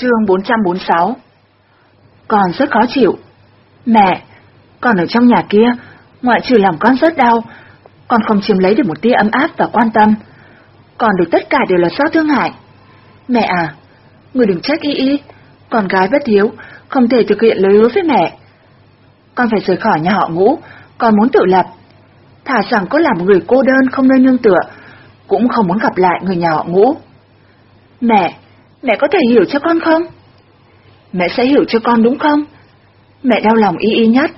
Chương 446 Con rất khó chịu. Mẹ, con ở trong nhà kia, ngoại trừ lòng con rất đau, con không chiếm lấy được một tia ấm áp và quan tâm. Còn được tất cả đều là do thương hại. Mẹ à, người đừng trách y y, con gái bất hiếu, không thể thực hiện lời hứa với mẹ. Con phải rời khỏi nhà họ ngũ, con muốn tự lập. Thả rằng có là một người cô đơn không nơi nương tựa, cũng không muốn gặp lại người nhà họ ngũ. Mẹ, mẹ có thể hiểu cho con không? Mẹ sẽ hiểu cho con đúng không? Mẹ đau lòng y y nhất,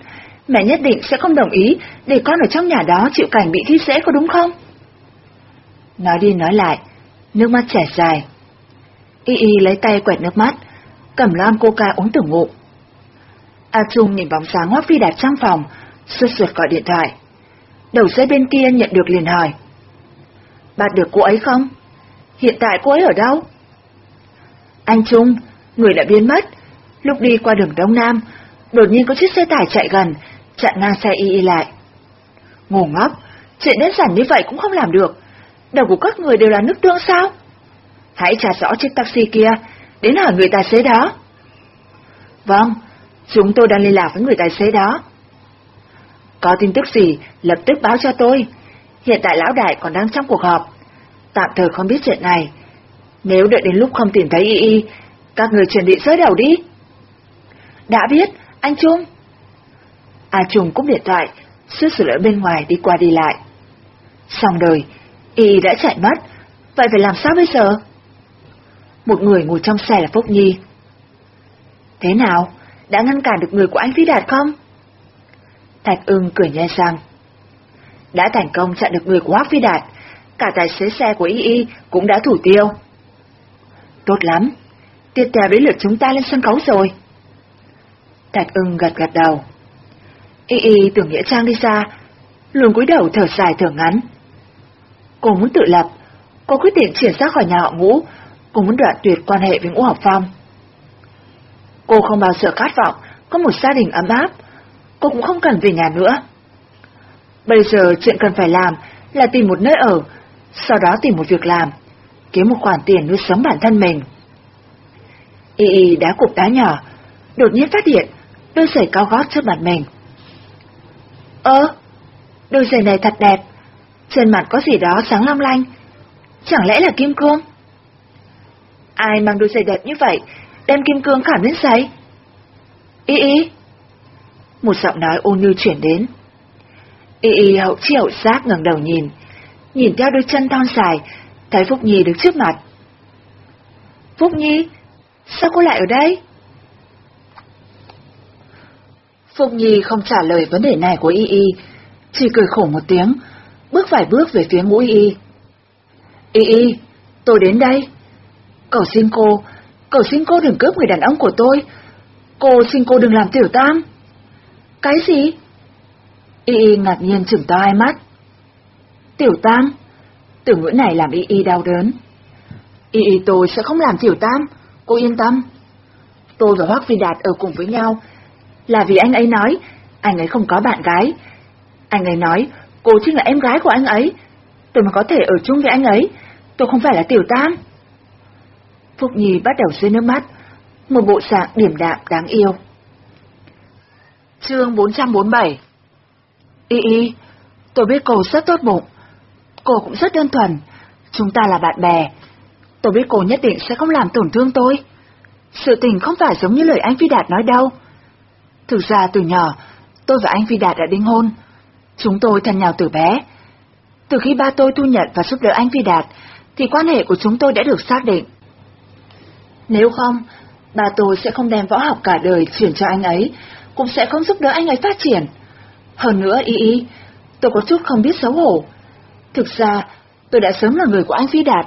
mẹ nhất định sẽ không đồng ý để con ở trong nhà đó chịu cảnh bị khi dễ có đúng không? Nói đi nói lại, nước mắt chảy dài. Y y lấy tay quẹt nước mắt, cầm lon coca uống từng ngụm. A Trung nhìn bóng sáng Hoác Phi Đạt trong phòng, sốt ruột gọi điện thoại. Đầu dây bên kia nhận được liền hỏi. Bạn được cô ấy không? Hiện tại cô ấy ở đâu? Anh Trung, người đã biến mất. Lúc đi qua đường Đông Nam, đột nhiên có chiếc xe tải chạy gần, chặn ngang xe y y lại. Ngủ ngốc, chuyện đơn giản như vậy cũng không làm được. Đầu của các người đều là nước tương sao? Hãy trả rõ chiếc taxi kia, đến hỏi người tài xế đó. Vâng, chúng tôi đang liên lạc với người tài xế đó. Có tin tức gì, lập tức báo cho tôi. Hiện tại lão đại còn đang trong cuộc họp. Tạm thời không biết chuyện này. Nếu đợi đến lúc không tìm thấy y y, các người chuẩn bị rơi đầu đi. Đã biết, anh Trung. A Trung cúp điện thoại, suốt sửa lỡ bên ngoài đi qua đi lại. Xong đời, y đã chạy mất, vậy phải làm sao bây giờ? Một người ngồi trong xe là Phúc Nhi. Thế nào, đã ngăn cản được người của anh Phi Đạt không? Thạch ưng cười nhai răng. Đã thành công chặn được người của Hoác Phi Đạt, cả tài xế xe của Y Y cũng đã thủ tiêu. Tốt lắm, tiếp theo đến lượt chúng ta lên sân khấu rồi. Thạch ưng gật gật đầu. Y Y tưởng Nghĩa Trang đi ra, luôn cúi đầu thở dài thở ngắn. Cô muốn tự lập, cô quyết định chuyển ra khỏi nhà họ ngũ, cô muốn đoạn tuyệt quan hệ với ngũ học phong. Cô không bao giờ khát vọng có một gia đình ấm áp, cô cũng không cần về nhà nữa. Bây giờ chuyện cần phải làm là tìm một nơi ở, sau đó tìm một việc làm, kiếm một khoản tiền nuôi sống bản thân mình. Y Y đá cục đá nhỏ, đột nhiên phát hiện đôi giày cao gót trước mặt mình. Ơ, đôi giày này thật đẹp, trên mặt có gì đó sáng long lanh, chẳng lẽ là kim cương? Ai mang đôi giày đẹp như vậy, đem kim cương khảm lên giày? Y Y. Một giọng nói ôn nhu chuyển đến. Y Y hậu chi hậu giác ngẩng đầu nhìn, nhìn theo đôi chân thon dài, thấy Phúc Nhi đứng trước mặt. Phúc Nhi, sao cô lại ở đây? Phúc Nhi không trả lời vấn đề này của Y Y, chỉ cười khổ một tiếng, bước vài bước về phía mũi Y Y. Y Y, tôi đến đây. Cầu xin cô, cầu xin cô đừng cướp người đàn ông của tôi. Cô xin cô đừng làm tiểu tam. Cái gì? Y Y ngạc nhiên chừng to hai mắt. Tiểu tam? Từ ngữ này làm Y Y đau đớn. Y Y tôi sẽ không làm tiểu tam, cô yên tâm. Tôi và Hoác Phi Đạt ở cùng với nhau là vì anh ấy nói anh ấy không có bạn gái. Anh ấy nói cô chính là em gái của anh ấy. Tôi mà có thể ở chung với anh ấy, tôi không phải là tiểu tam. Phúc Nhi bắt đầu rơi nước mắt, một bộ dạng điểm đạm đáng yêu. Chương 447 Y Y, tôi biết cô rất tốt bụng, cô cũng rất đơn thuần, chúng ta là bạn bè. Tôi biết cô nhất định sẽ không làm tổn thương tôi. Sự tình không phải giống như lời anh Phi Đạt nói đâu. Thực ra từ nhỏ, tôi và anh Phi Đạt đã đính hôn. Chúng tôi thân nhau từ bé. Từ khi ba tôi thu nhận và giúp đỡ anh Phi Đạt, thì quan hệ của chúng tôi đã được xác định. Nếu không, ba tôi sẽ không đem võ học cả đời chuyển cho anh ấy, cũng sẽ không giúp đỡ anh ấy phát triển. Hơn nữa, y y, tôi có chút không biết xấu hổ. Thực ra, tôi đã sớm là người của anh Phi Đạt.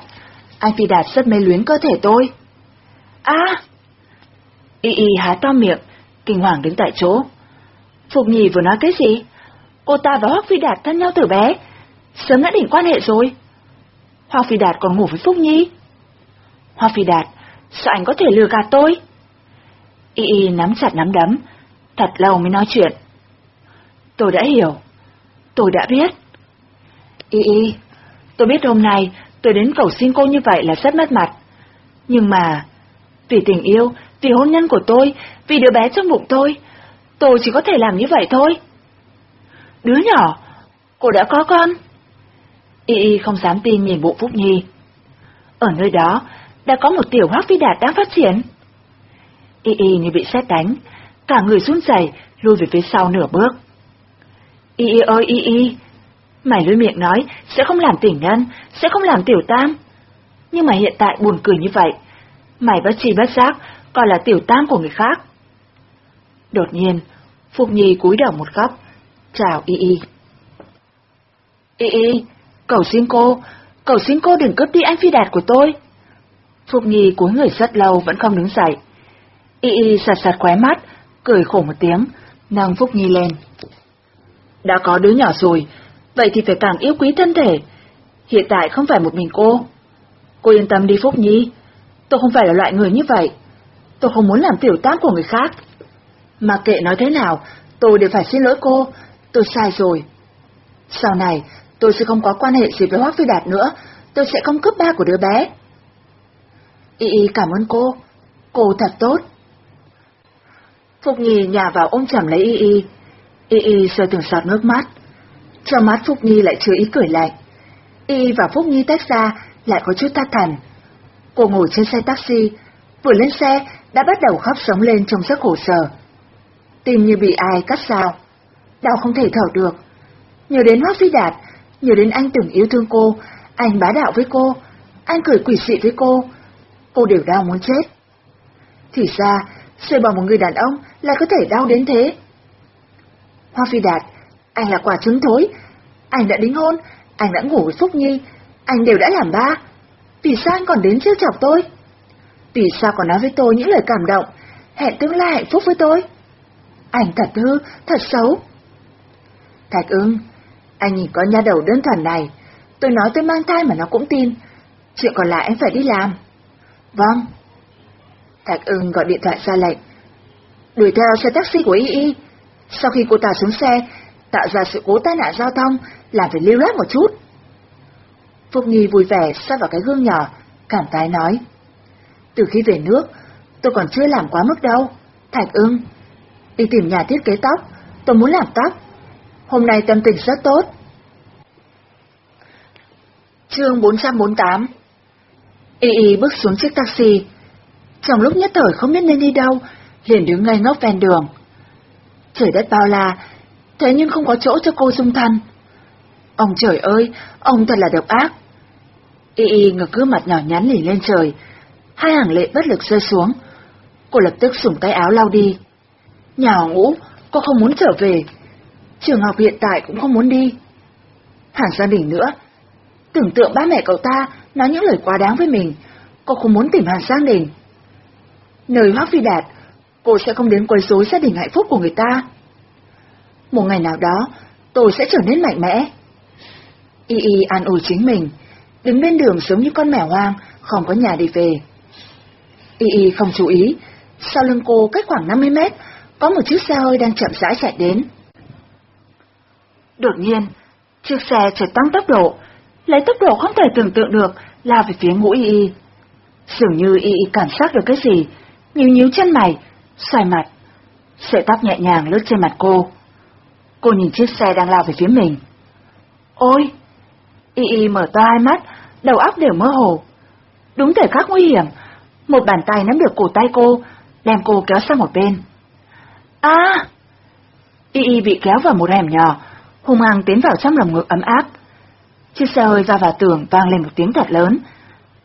Anh Phi Đạt rất mê luyến cơ thể tôi. À! Y y há to miệng, kinh hoàng đứng tại chỗ. Phục Nhi vừa nói cái gì? Cô ta và Hoác Phi Đạt thân nhau từ bé, sớm đã đỉnh quan hệ rồi. Hoác Phi Đạt còn ngủ với Phúc Nhi. Hoác Phi Đạt, sao anh có thể lừa gạt tôi? Y Y nắm chặt nắm đấm, thật lâu mới nói chuyện. Tôi đã hiểu, tôi đã biết. Y Y, tôi biết hôm nay tôi đến cầu xin cô như vậy là rất mất mặt. Nhưng mà, Vì tình yêu, vì hôn nhân của tôi, vì đứa bé trong bụng tôi, tôi chỉ có thể làm như vậy thôi. Đứa nhỏ, cô đã có con. Y Y không dám tin nhìn bụng Phúc Nhi. Ở nơi đó, đã có một tiểu hoác phi đạt đang phát triển. Y Y như bị xét đánh, cả người run rẩy lùi về phía sau nửa bước. Y Y ơi Y Y, mày lưỡi miệng nói sẽ không làm tỉnh nhân, sẽ không làm tiểu tam. Nhưng mà hiện tại buồn cười như vậy, mày bất chi bất giác còn là tiểu tam của người khác. Đột nhiên, phục Nhi cúi đầu một góc, chào Y Y. Y Y, cầu xin cô, cầu xin cô đừng cướp đi anh phi đạt của tôi. phục Nhi cúi người rất lâu vẫn không đứng dậy. Y Y sạt sạt khóe mắt, cười khổ một tiếng, nâng Phúc Nhi lên. Đã có đứa nhỏ rồi, vậy thì phải càng yêu quý thân thể. Hiện tại không phải một mình cô. Cô yên tâm đi Phúc Nhi, tôi không phải là loại người như vậy. Tôi không muốn làm tiểu tác của người khác. Mà kệ nói thế nào, tôi đều phải xin lỗi cô, tôi sai rồi. Sau này, tôi sẽ không có quan hệ gì với Hoác Phi Đạt nữa, tôi sẽ không cướp ba của đứa bé. Y Y cảm ơn cô, cô thật tốt. Phúc Nhi nhà vào ôm chầm lấy Y Y. Y Y rơi từng giọt nước mắt. Trong mắt Phúc Nhi lại chứa ý cười lạnh. Y và Phúc Nhi tách ra lại có chút tắt thần. Cô ngồi trên xe taxi, vừa lên xe đã bắt đầu khóc sống lên trong giấc khổ sở. Tim như bị ai cắt sao, đau không thể thở được. Nhớ đến Hoác Phi Đạt, nhớ đến anh từng yêu thương cô, anh bá đạo với cô, anh cười quỷ dị với cô, cô đều đau muốn chết. Thì ra, rời bỏ một người đàn ông lại có thể đau đến thế. Hoa Phi Đạt, anh là quả trứng thối, anh đã đính hôn, anh đã ngủ với Phúc Nhi, anh đều đã làm ba. Vì sao anh còn đến trêu chọc tôi? Vì sao còn nói với tôi những lời cảm động, hẹn tương lai hạnh phúc với tôi? Anh thật hư, thật xấu. Thạch ưng, anh nhìn con nha đầu đơn thuần này, tôi nói tôi mang thai mà nó cũng tin. Chuyện còn lại em phải đi làm. Vâng. Thạch ưng gọi điện thoại ra lệnh. Đuổi theo xe taxi của Y Y. Sau khi cô ta xuống xe, tạo ra sự cố tai nạn giao thông, làm phải lưu loát một chút. Phúc Nhi vui vẻ sát vào cái gương nhỏ, cảm tái nói. Từ khi về nước, tôi còn chưa làm quá mức đâu. Thạch ưng, đi tìm nhà thiết kế tóc, tôi muốn làm tóc. Hôm nay tâm tình rất tốt. Chương 448 Y Y bước xuống chiếc taxi. Trong lúc nhất thời không biết nên đi đâu, liền đứng ngay ngốc ven đường. Trời đất bao la, thế nhưng không có chỗ cho cô dung thân. Ông trời ơi, ông thật là độc ác. Y Y ngực gương mặt nhỏ nhắn lỉ lên trời, hai hàng lệ bất lực rơi xuống. Cô lập tức sủng tay áo lau đi. Nhà ngũ, cô không muốn trở về. Trường học hiện tại cũng không muốn đi. hàng gia đình nữa. Tưởng tượng ba mẹ cậu ta nói những lời quá đáng với mình, cô không muốn tìm Hàn Giang Đình. Nơi Hoác Phi Đạt, cô sẽ không đến quấy rối gia đình hạnh phúc của người ta. Một ngày nào đó, tôi sẽ trở nên mạnh mẽ. Y Y an ủi chính mình, đứng bên đường giống như con mèo hoang, không có nhà đi về. Y Y không chú ý, sau lưng cô cách khoảng 50 mét, có một chiếc xe hơi đang chậm rãi chạy đến. Đột nhiên, chiếc xe chợt tăng tốc độ, lấy tốc độ không thể tưởng tượng được, lao về phía ngũ y y. Dường như y y cảm giác được cái gì, nhíu nhíu chân mày, xoay mặt. Sợi tóc nhẹ nhàng lướt trên mặt cô. Cô nhìn chiếc xe đang lao về phía mình. Ôi! Y y mở to hai mắt, đầu óc đều mơ hồ. Đúng thời khắc nguy hiểm, một bàn tay nắm được cổ tay cô, đem cô kéo sang một bên. À! Y y bị kéo vào một hẻm nhỏ, hung hăng tiến vào trong lòng ngực ấm áp. Chiếc xe hơi va vào tường vang lên một tiếng thật lớn,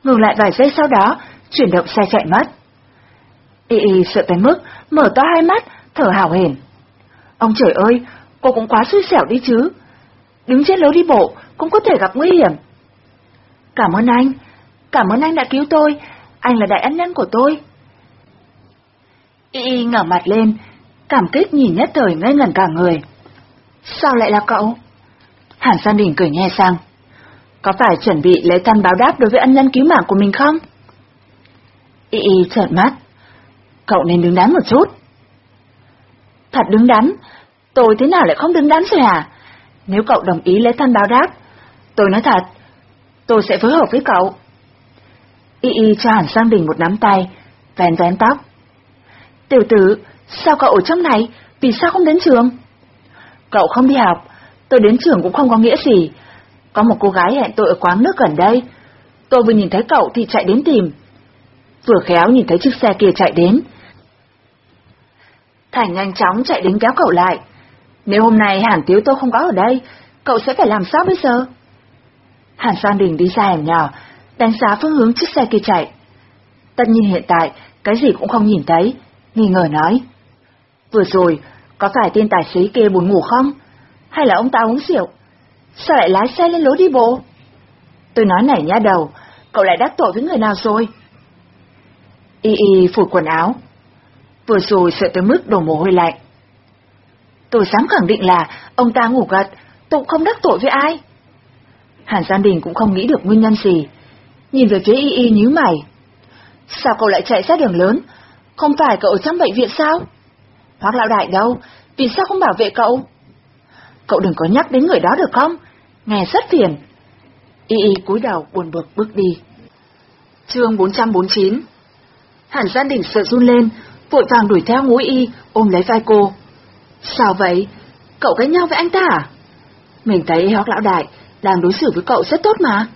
ngừng lại vài giây sau đó, chuyển động xe chạy mất. Y y sợ tới mức, mở to hai mắt, thở hào hển. Ông trời ơi, cô cũng quá xui xẻo đi chứ. Đứng trên lối đi bộ cũng có thể gặp nguy hiểm. Cảm ơn anh, cảm ơn anh đã cứu tôi, anh là đại ân nhân của tôi. Y y ngẩng mặt lên, cảm kích nhìn nhất thời ngây ngẩn cả người. Sao lại là cậu? Hàn San Đình cười nghe sang. Có phải chuẩn bị lấy thân báo đáp đối với ân nhân cứu mạng của mình không? Y y trợn mắt. Cậu nên đứng đắn một chút. Thật đứng đắn? Tôi thế nào lại không đứng đắn rồi hả? Nếu cậu đồng ý lấy thân báo đáp, tôi nói thật, tôi sẽ phối hợp với cậu. Y y cho Hàn Sang đỉnh một nắm tay, vén vén tóc. Tiểu tử, sao cậu ở trong này, vì sao không đến trường? Cậu không đi học, tôi đến trường cũng không có nghĩa gì. Có một cô gái hẹn tôi ở quán nước gần đây. Tôi vừa nhìn thấy cậu thì chạy đến tìm. Vừa khéo nhìn thấy chiếc xe kia chạy đến. Thành nhanh chóng chạy đến kéo cậu lại. Nếu hôm nay Hàn Tiếu tôi không có ở đây, cậu sẽ phải làm sao bây giờ? Hàn Sang Đình đi ra hẻm nhỏ, đánh giá phương hướng chiếc xe kia chạy. Tất nhiên hiện tại, cái gì cũng không nhìn thấy, nghi ngờ nói. Vừa rồi, có phải tên tài xế kia buồn ngủ không? Hay là ông ta uống rượu? Sao lại lái xe lên lối đi bộ? Tôi nói này nhá đầu, cậu lại đắc tội với người nào rồi? Y y phủ quần áo. Vừa rồi sợ tới mức đổ mồ hôi lạnh. Tôi dám khẳng định là ông ta ngủ gật, tụng không đắc tội với ai. Hàn Gian Đình cũng không nghĩ được nguyên nhân gì. Nhìn về phía y y nhíu mày. Sao cậu lại chạy ra đường lớn? Không phải cậu ở trong bệnh viện sao? Hoác lão đại đâu? Vì sao không bảo vệ cậu? Cậu đừng có nhắc đến người đó được không? Nghe rất phiền. Y y cúi đầu buồn bực bước đi. Chương 449 Hàn Gian Đình sợ run lên, vội vàng đuổi theo ngũ y, ôm lấy vai cô. Sao vậy? Cậu cãi nhau với anh ta à? Mình thấy Hoác lão đại đang đối xử với cậu rất tốt mà.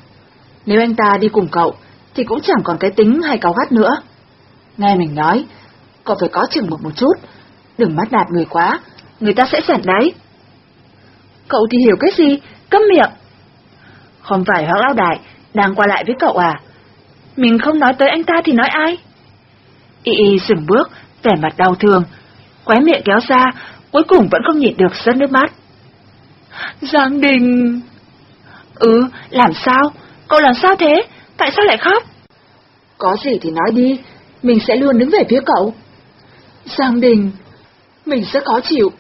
Nếu anh ta đi cùng cậu, thì cũng chẳng còn cái tính hay cáu gắt nữa. Nghe mình nói, cậu phải có chừng một một chút, đừng bắt nạt người quá, người ta sẽ giận đấy. Cậu thì hiểu cái gì, cấm miệng. Không phải Hoác Lão Đại đang qua lại với cậu à? Mình không nói tới anh ta thì nói ai? Y y dừng bước, vẻ mặt đau thương, khóe miệng kéo ra, cuối cùng vẫn không nhịn được rớt nước mắt. Giang Đình... Ừ, làm sao? Cậu làm sao thế? Tại sao lại khóc? Có gì thì nói đi, mình sẽ luôn đứng về phía cậu. Giang Đình, mình sẽ khó chịu.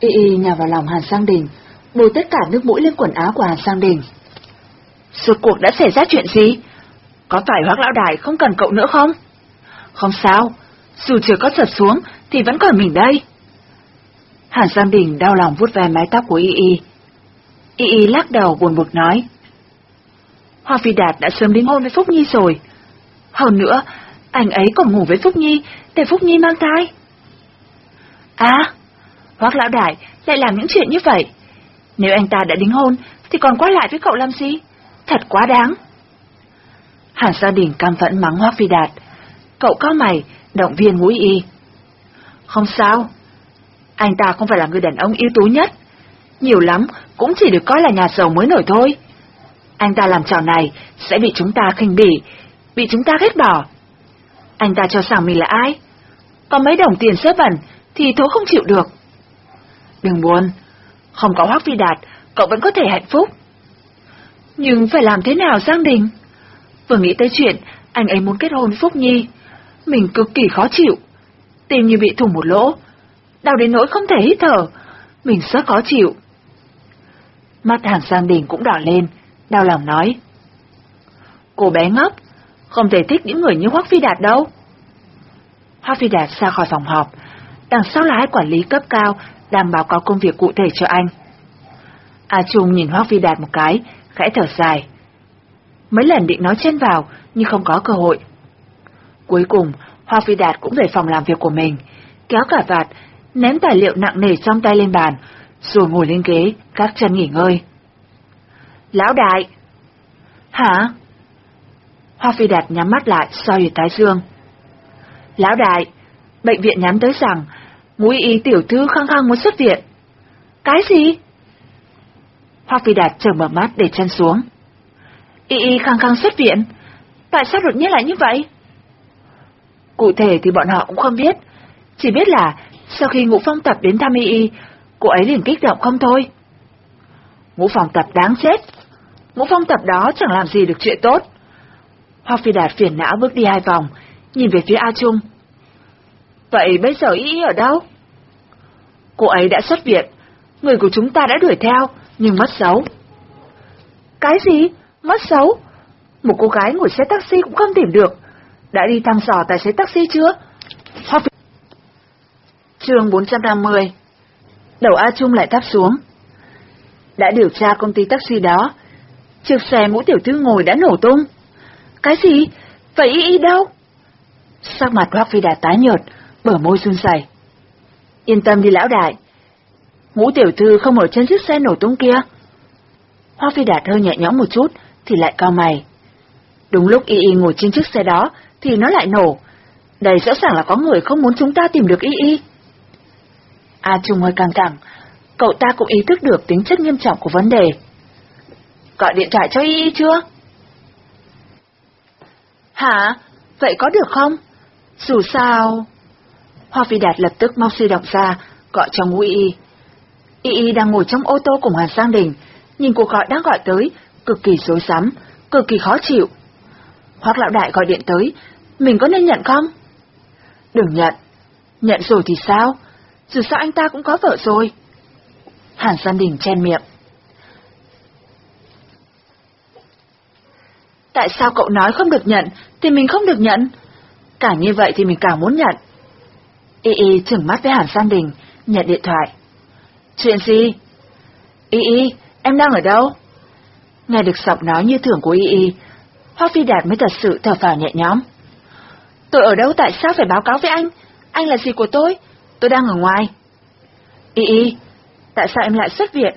Y y nhào vào lòng Hàn Sang Đình, bôi tất cả nước mũi lên quần áo của Hàn Sang Đình. Suốt cuộc đã xảy ra chuyện gì? Có phải Hoác Lão Đại không cần cậu nữa không? Không sao, dù chưa có giật xuống thì vẫn còn mình đây. Hàn Sang Đình đau lòng vuốt ve mái tóc của Y Y. Y Y lắc đầu buồn bực nói. Hoa Phi Đạt đã sớm đính hôn với Phúc Nhi rồi. Hơn nữa, anh ấy còn ngủ với Phúc Nhi để Phúc Nhi mang thai. À, Hoác Lão Đại lại làm những chuyện như vậy. Nếu anh ta đã đính hôn, thì còn quay lại với cậu làm gì? Thật quá đáng. Hàn gia đình cam phẫn mắng Hoác Phi Đạt. Cậu cao mày, động viên mũi y. Không sao. Anh ta không phải là người đàn ông ưu tú nhất. Nhiều lắm, cũng chỉ được coi là nhà giàu mới nổi thôi. Anh ta làm trò này sẽ bị chúng ta khinh bỉ, bị chúng ta ghét bỏ. Anh ta cho rằng mình là ai? Có mấy đồng tiền xếp bẩn thì thố không chịu được. Đừng buồn, không có Hoác Phi Đạt, cậu vẫn có thể hạnh phúc. Nhưng phải làm thế nào Giang Đình? Vừa nghĩ tới chuyện anh ấy muốn kết hôn với Phúc Nhi, mình cực kỳ khó chịu. Tim như bị thủng một lỗ, đau đến nỗi không thể hít thở, mình rất khó chịu. Mắt hàng Giang Đình cũng đỏ lên, đau lòng nói. Cô bé ngốc, không thể thích những người như Hoác Phi Đạt đâu. Hoác Phi Đạt ra khỏi phòng họp, đằng sau lái quản lý cấp cao đang báo cáo công việc cụ thể cho anh. A Trung nhìn Hoác Phi Đạt một cái, khẽ thở dài. Mấy lần định nói chen vào, nhưng không có cơ hội. Cuối cùng, Hoa Phi Đạt cũng về phòng làm việc của mình, kéo cả vạt, ném tài liệu nặng nề trong tay lên bàn, rồi ngồi lên ghế, các chân nghỉ ngơi. Lão đại! Hả? Hoa Phi Đạt nhắm mắt lại, soi về thái dương. Lão đại! Bệnh viện nhắn tới rằng, ngũ y tiểu thư khăng khăng muốn xuất viện. Cái gì? Hoa Phi Đạt chờ mở mắt để chân xuống. Y y khăng khăng xuất viện? Tại sao đột nhiên lại như vậy? Cụ thể thì bọn họ cũng không biết, chỉ biết là sau khi ngũ phong tập đến thăm y y, cô ấy liền kích động không thôi. Ngũ phong tập đáng chết, ngũ phong tập đó chẳng làm gì được chuyện tốt. Hoa Phi Đạt phiền não bước đi hai vòng, nhìn về phía A Trung. Vậy bây giờ y y ở đâu? Cô ấy đã xuất viện, người của chúng ta đã đuổi theo, nhưng mất dấu. Cái gì? Mất dấu? Một cô gái ngồi xe taxi cũng không tìm được. Đã đi thăm dò tài xế taxi chưa? Hoa Phi... Trường 450 Đầu A Trung lại thắp xuống. Đã điều tra công ty taxi đó. Chiếc xe ngũ tiểu thư ngồi đã nổ tung. Cái gì? Vậy y y đâu? Sắc mặt Hoác Phi Đạt tái nhợt, bở môi run rẩy. Yên tâm đi lão đại. Ngũ tiểu thư không ở trên chiếc xe nổ tung kia. Hoác Phi Đạt hơi nhẹ nhõm một chút, thì lại cao mày. Đúng lúc Y Y ngồi trên chiếc xe đó, thì nó lại nổ. Đây rõ ràng là có người không muốn chúng ta tìm được Y Y. A Trung hơi căng thẳng, cậu ta cũng ý thức được tính chất nghiêm trọng của vấn đề. Gọi điện thoại cho Y Y chưa? Hả? Vậy có được không? Dù sao... Hoa Phi Đạt lập tức mau suy động ra, gọi cho ngũ Y. Y Y đang ngồi trong ô tô cùng Hà Sang Đình, nhìn cuộc gọi đang gọi tới, cực kỳ rối rắm, cực kỳ khó chịu. Hoác lão đại gọi điện tới, mình có nên nhận không? Đừng nhận. Nhận rồi thì sao? Dù sao anh ta cũng có vợ rồi. Hàn San Đình chen miệng. Tại sao cậu nói không được nhận, thì mình không được nhận? Càng như vậy thì mình càng muốn nhận. Y Y trừng mắt với Hàn San Đình, nhận điện thoại. Chuyện gì? Y Y, em đang ở đâu? Nghe được giọng nói như thường của Y Y, Hoa Phi Đạt mới thật sự thở phào nhẹ nhõm. Tôi ở đâu tại sao phải báo cáo với anh? Anh là gì của tôi? Tôi đang ở ngoài. Y Y, tại sao em lại xuất viện?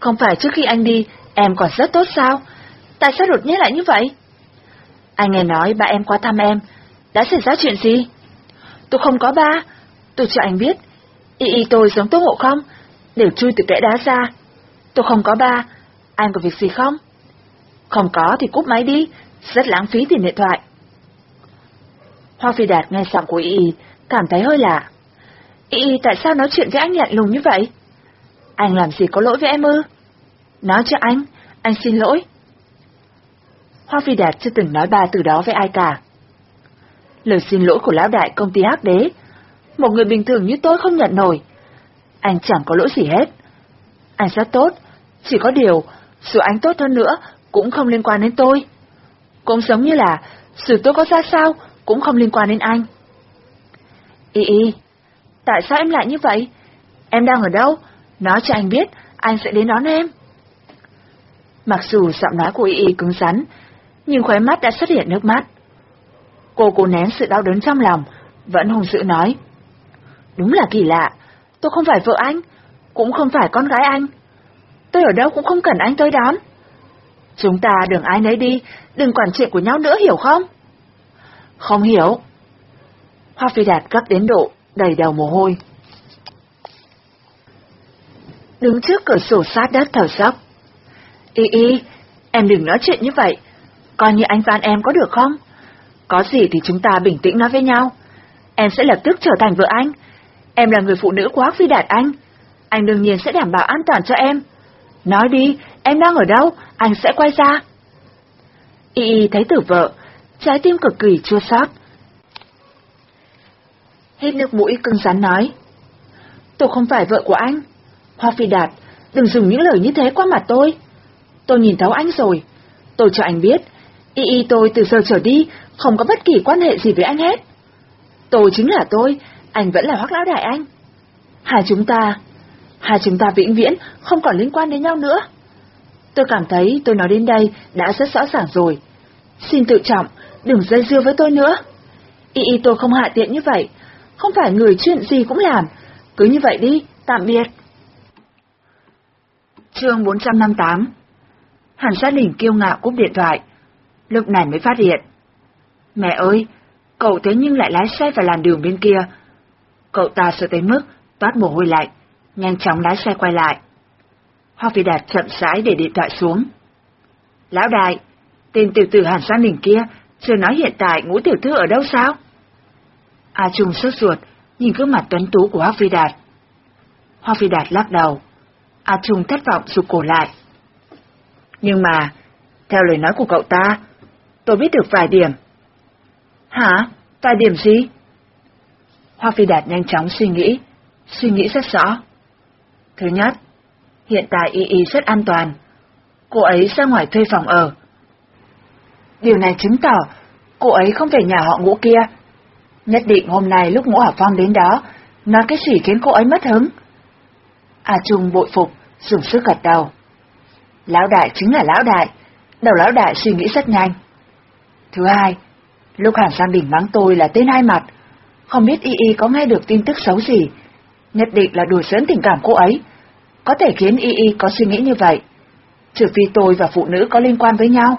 Không phải trước khi anh đi, em còn rất tốt sao? Tại sao đột nhiên lại như vậy? Anh nghe nói ba em qua thăm em. Đã xảy ra chuyện gì? Tôi không có ba. Tôi cho anh biết. Y Y tôi giống Tô Ngộ không? Đều chui từ kẽ đá ra. Tôi không có ba. Anh có việc gì không? Không có thì cúp máy đi. Rất lãng phí tiền điện thoại. Hoa Phi Đạt nghe giọng của Y Y, cảm thấy hơi lạ. Y tại sao nói chuyện với anh lạnh lùng như vậy? Anh làm gì có lỗi với em ư? Nói cho anh, anh xin lỗi. Hoa Phi Đạt chưa từng nói ba từ đó với ai cả. Lời xin lỗi của lão đại công ty hắc đế, một người bình thường như tôi không nhận nổi. Anh chẳng có lỗi gì hết. Anh rất tốt, chỉ có điều, dù anh tốt hơn nữa, cũng không liên quan đến tôi. Cũng giống như là, dù tôi có ra sao, cũng không liên quan đến anh. Y y, tại sao em lại như vậy? Em đang ở đâu? Nói cho anh biết, anh sẽ đến đón em. Mặc dù giọng nói của Y y cứng rắn, nhưng khóe mắt đã xuất hiện nước mắt. Cô cố nén sự đau đớn trong lòng, vẫn hùng dữ nói. Đúng là kỳ lạ, tôi không phải vợ anh, cũng không phải con gái anh. Tôi ở đâu cũng không cần anh tới đón. Chúng ta đừng ai nấy đi, đừng quản chuyện của nhau nữa hiểu không? Không hiểu. Hoa Phi Đạt gấp đến độ, đầy đầu mồ hôi. Đứng trước cửa sổ sát đất thở sốc. Y y, em đừng nói chuyện như vậy. Coi như anh van em có được không? Có gì thì chúng ta bình tĩnh nói với nhau. Em sẽ lập tức trở thành vợ anh. Em là người phụ nữ quá Phi Đạt anh. Anh đương nhiên sẽ đảm bảo an toàn cho em. Nói đi, em đang ở đâu? Anh sẽ quay ra. Y y thấy tử vợ, trái tim cực kỳ chua xót. Hít nước mũi cưng rắn nói. Tôi không phải vợ của anh. Hoa Phi Đạt, đừng dùng những lời như thế qua mặt tôi. Tôi nhìn thấu anh rồi. Tôi cho anh biết, y y tôi từ giờ trở đi không có bất kỳ quan hệ gì với anh hết. Tôi chính là tôi, anh vẫn là hoác lão đại anh. Hai chúng ta, hai chúng ta vĩnh viễn không còn liên quan đến nhau nữa. Tôi cảm thấy tôi nói đến đây đã rất rõ ràng rồi. Xin tự trọng, đừng dây dưa với tôi nữa. Y y tôi không hạ tiện như vậy, không phải người chuyện gì cũng làm. Cứ như vậy đi, tạm biệt. Chương 458 Hàn gia đình kiêu ngạo cúp điện thoại. Lúc này mới phát hiện. Mẹ ơi, cậu thế nhưng lại lái xe vào làn đường bên kia. Cậu ta sợ tới mức toát mồ hôi lạnh, nhanh chóng lái xe quay lại. Hoa Phi Đạt chậm rãi để điện thoại xuống. Lão đại, tên tiểu tử Hàn Gia Đình kia chưa nói hiện tại ngũ tiểu thư ở đâu sao? A Trung sốt ruột, nhìn gương mặt tuấn tú của Hoa Phi Đạt. Hoa Phi Đạt lắc đầu. A Trung thất vọng rụt cổ lại. Nhưng mà, theo lời nói của cậu ta, tôi biết được vài điểm. Hả? Vài điểm gì? Hoa Phi Đạt nhanh chóng suy nghĩ, suy nghĩ rất rõ. Thứ nhất, hiện tại Y Y rất an toàn. Cô ấy ra ngoài thuê phòng ở. Điều này chứng tỏ cô ấy không về nhà họ ngũ kia. Nhất định hôm nay lúc ngũ Hảo Phong đến đó, nói cái gì khiến cô ấy mất hứng. A Trung bội phục, dùng sức gật đầu. Lão đại chính là lão đại, đầu lão đại suy nghĩ rất nhanh. Thứ hai, Lúc Hàn Giang Đình mắng tôi là tên hai mặt, không biết Y Y có nghe được tin tức xấu gì. Nhất định là đùa giỡn tình cảm cô ấy, có thể khiến Y Y có suy nghĩ như vậy. Trừ phi tôi và phụ nữ có liên quan với nhau.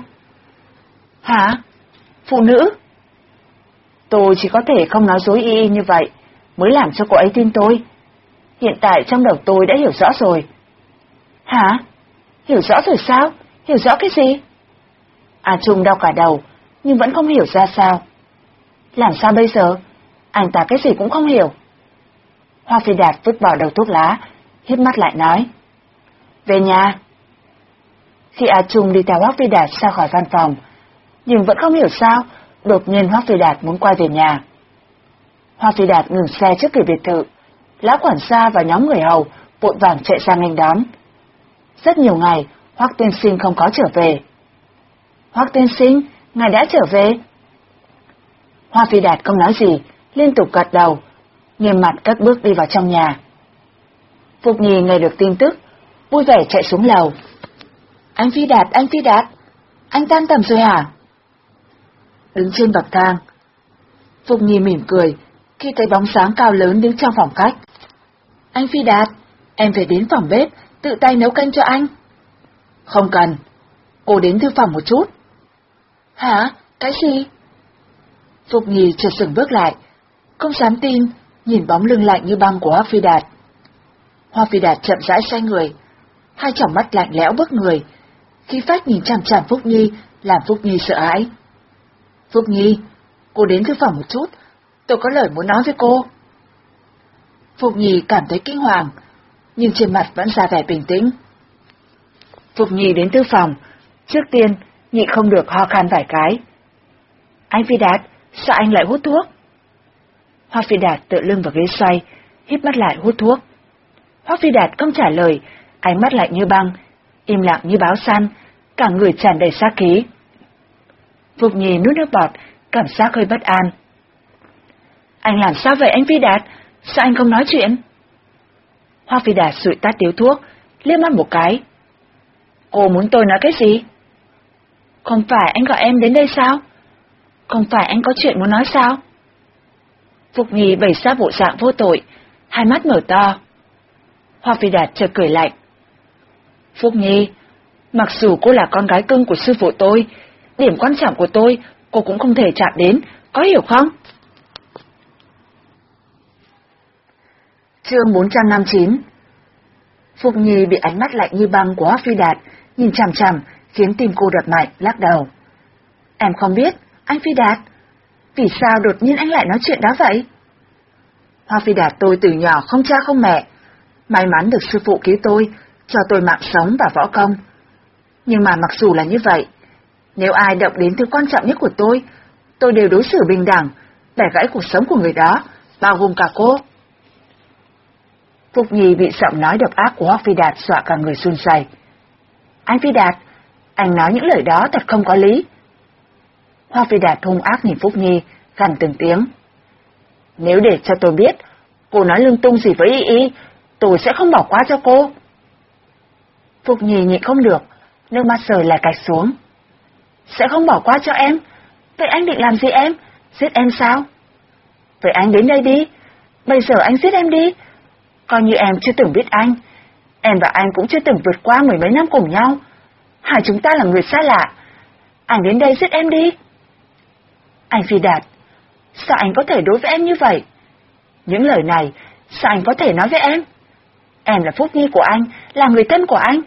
Hả? Phụ nữ? Tôi chỉ có thể không nói dối Y Y như vậy, mới làm cho cô ấy tin tôi. Hiện tại trong đầu tôi đã hiểu rõ rồi. Hả? Hiểu rõ rồi sao? Hiểu rõ cái gì? A Trung đau cả đầu, nhưng vẫn không hiểu ra sao. Làm sao bây giờ? Anh ta cái gì cũng không hiểu. Hoa Phi Đạt vứt bỏ đầu thuốc lá, hít mắt lại nói. Về nhà. Khi A Trung đi theo Hoa Phi Đạt ra khỏi văn phòng, nhưng vẫn không hiểu sao, đột nhiên Hoa Phi Đạt muốn quay về nhà. Hoa Phi Đạt ngừng xe trước cửa biệt thự, lão quản gia và nhóm người hầu vội vàng chạy sang nghênh đón. Rất nhiều ngày, Hoác tiên sinh không có trở về. Hoác tiên sinh, ngài đã trở về. Hoa Phi Đạt không nói gì, liên tục gật đầu, nghiêm mặt cất bước đi vào trong nhà. Phục Nhi nghe được tin tức, vui vẻ chạy xuống lầu. Anh Phi Đạt, anh Phi Đạt, anh tan tầm rồi hả? Đứng trên bậc thang, Phục Nhi mỉm cười khi thấy bóng sáng cao lớn đứng trong phòng khách. Anh Phi Đạt, em phải đến phòng bếp, tự tay nấu canh cho anh. Không cần, cô đến thư phòng một chút. Hả? Cái gì? Phục Nhi chợt sừng bước lại, không dám tin, nhìn bóng lưng lạnh như băng của Hoa Phi Đạt. Hoa Phi Đạt chậm rãi xoay người, hai tròng mắt lạnh lẽo bước người, khi phát nhìn chằm chằm Phúc Nhi, làm Phúc Nhi sợ hãi. Phúc Nhi, cô đến thư phòng một chút, tôi có lời muốn nói với cô. Phục Nhi cảm thấy kinh hoàng, nhưng trên mặt vẫn ra vẻ bình tĩnh. Phục Nhi đến thư phòng, trước tiên, nhị không được ho khan vài cái. Anh Phi Đạt, sao anh lại hút thuốc? Hoa Phi Đạt tựa lưng vào ghế xoay, hít mắt lại hút thuốc. Hoa Phi Đạt không trả lời, ánh mắt lạnh như băng, im lặng như báo săn, cả người tràn đầy sát khí. Phục Nhi nuốt nước bọt, cảm giác hơi bất an. Anh làm sao vậy anh Phi Đạt? Sao anh không nói chuyện? Hoa Phi Đạt sụi tắt điếu thuốc, liếc mắt một cái. Cô muốn tôi nói cái gì? Không phải anh gọi em đến đây sao? Không phải anh có chuyện muốn nói sao? Phục Nhi bày ra bộ dạng vô tội, hai mắt mở to. Hoa Phi Đạt chợt cười lạnh. Phúc Nhi, mặc dù cô là con gái cưng của sư phụ tôi, điểm quan trọng của tôi cô cũng không thể chạm đến, có hiểu không? Chương 459 Phục Nhi bị ánh mắt lạnh như băng của Hoa Phi Đạt, nhìn chằm chằm, khiến tim cô đập mạnh, lắc đầu. Em không biết, anh Phi Đạt, vì sao đột nhiên anh lại nói chuyện đó vậy? Hoa Phi Đạt tôi từ nhỏ không cha không mẹ, may mắn được sư phụ cứu tôi, cho tôi mạng sống và võ công. Nhưng mà mặc dù là như vậy, nếu ai động đến thứ quan trọng nhất của tôi, tôi đều đối xử bình đẳng, bẻ gãy cuộc sống của người đó, bao gồm cả cô. Phục Nhi bị giọng nói độc ác của Hoác Phi Đạt dọa cả người run rẩy. Anh Phi Đạt, anh nói những lời đó thật không có lý. Hoa Phi Đạt hung ác nhìn Phúc Nhi, gần từng tiếng. Nếu để cho tôi biết, cô nói lung tung gì với Y Y, tôi sẽ không bỏ qua cho cô. Phục Nhi nhịn không được, nước mắt rời lại cạch xuống. Sẽ không bỏ qua cho em? Vậy anh định làm gì em? Giết em sao? Vậy anh đến đây đi. Bây giờ anh giết em đi. Coi như em chưa từng biết anh. Em và anh cũng chưa từng vượt qua mười mấy năm cùng nhau. Hai chúng ta là người xa lạ. Anh đến đây giết em đi. Anh Phi Đạt, sao anh có thể đối với em như vậy? Những lời này, sao anh có thể nói với em? Em là Phúc Nhi của anh, là người thân của anh.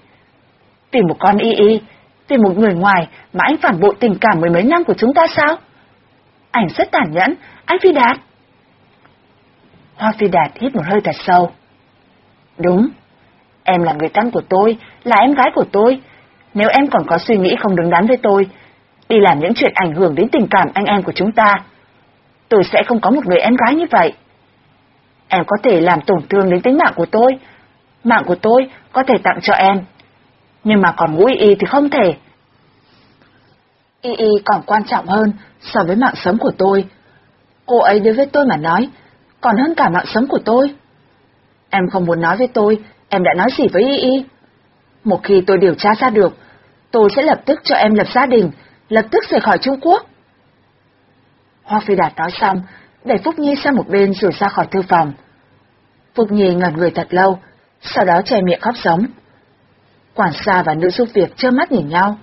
tìm một con y y, vì một người ngoài mà anh phản bội tình cảm mười mấy năm của chúng ta sao? Anh rất tàn nhẫn, anh Phi Đạt. Hoa Phi Đạt hít một hơi thật sâu. Đúng, em là người thân của tôi, là em gái của tôi. Nếu em còn có suy nghĩ không đứng đắn với tôi, đi làm những chuyện ảnh hưởng đến tình cảm anh em của chúng ta, tôi sẽ không có một người em gái như vậy. Em có thể làm tổn thương đến tính mạng của tôi, mạng của tôi có thể tặng cho em, nhưng mà còn ngũ y y thì không thể. Y y còn quan trọng hơn so với mạng sống của tôi. Cô ấy đối với tôi mà nói, còn hơn cả mạng sống của tôi. Em không muốn nói với tôi, em đã nói gì với Y Y. Một khi tôi điều tra ra được, tôi sẽ lập tức cho em lập gia đình, lập tức rời khỏi Trung Quốc. Hoa Phi Đạt nói xong, đẩy Phúc Nhi sang một bên rồi ra khỏi thư phòng. Phúc Nhi ngẩn người thật lâu, sau đó che miệng khóc sống. Quản gia và nữ giúp việc trơ mắt nhìn nhau.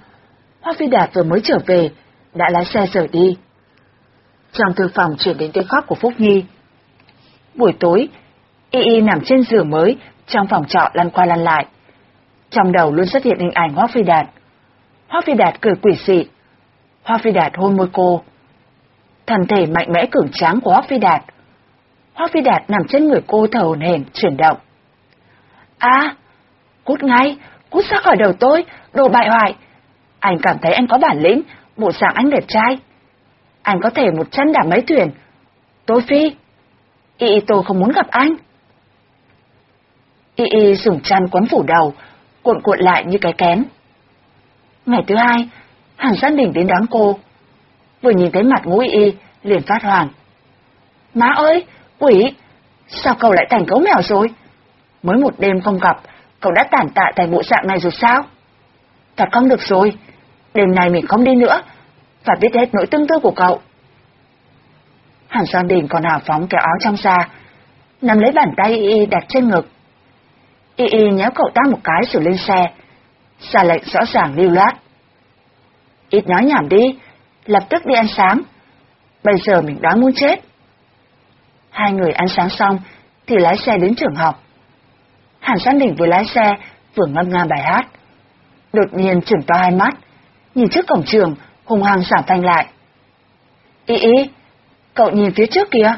Hoa Phi Đạt vừa mới trở về, đã lái xe rời đi. Trong thư phòng chuyển đến tiếng khóc của Phúc Nhi. Buổi tối, Y Y nằm trên giường mới, trong phòng trọ lăn qua lăn lại. Trong đầu luôn xuất hiện hình ảnh Hoa Phi Đạt. Hoa Phi Đạt cười quỷ dị. Hoa Phi Đạt hôn môi cô. Thần thể mạnh mẽ cường tráng của Hoa Phi Đạt. Hoa Phi Đạt nằm trên người cô thở hồn hển chuyển động. À, cút ngay, cút ra khỏi đầu tôi, đồ bại hoại. Anh cảm thấy anh có bản lĩnh, bộ dạng anh đẹp trai. Anh có thể một chân đạp mấy thuyền. Tôi phi. Y Y tôi không muốn gặp anh. Y Y dùng chăn quấn phủ đầu, cuộn cuộn lại như cái kén. Ngày thứ hai, Hàn gia Đình đến đón cô. Vừa nhìn thấy mặt ngũ Y, liền phát hoàng. Má ơi, quỷ, sao cậu lại thành gấu mèo rồi? Mới một đêm không gặp, cậu đã tản tạ tại bộ dạng này rồi sao? Thật không được rồi, đêm nay mình không đi nữa, và biết hết nỗi tương tư của cậu. Hàn San Đình còn hào phóng kéo áo trong ra, nắm lấy bàn tay Y Y đặt trên ngực. Y Y nhéo cậu ta một cái rồi lên xe, ra lệnh rõ ràng lưu loát. Ít nói nhảm đi, lập tức đi ăn sáng. Bây giờ mình đói muốn chết. Hai người ăn sáng xong thì lái xe đến trường học. Hàn San Đình vừa lái xe vừa ngâm nga bài hát. Đột nhiên chuyển to hai mắt, nhìn trước cổng trường, hùng hăng giảm thanh lại. Y y, cậu nhìn phía trước kìa.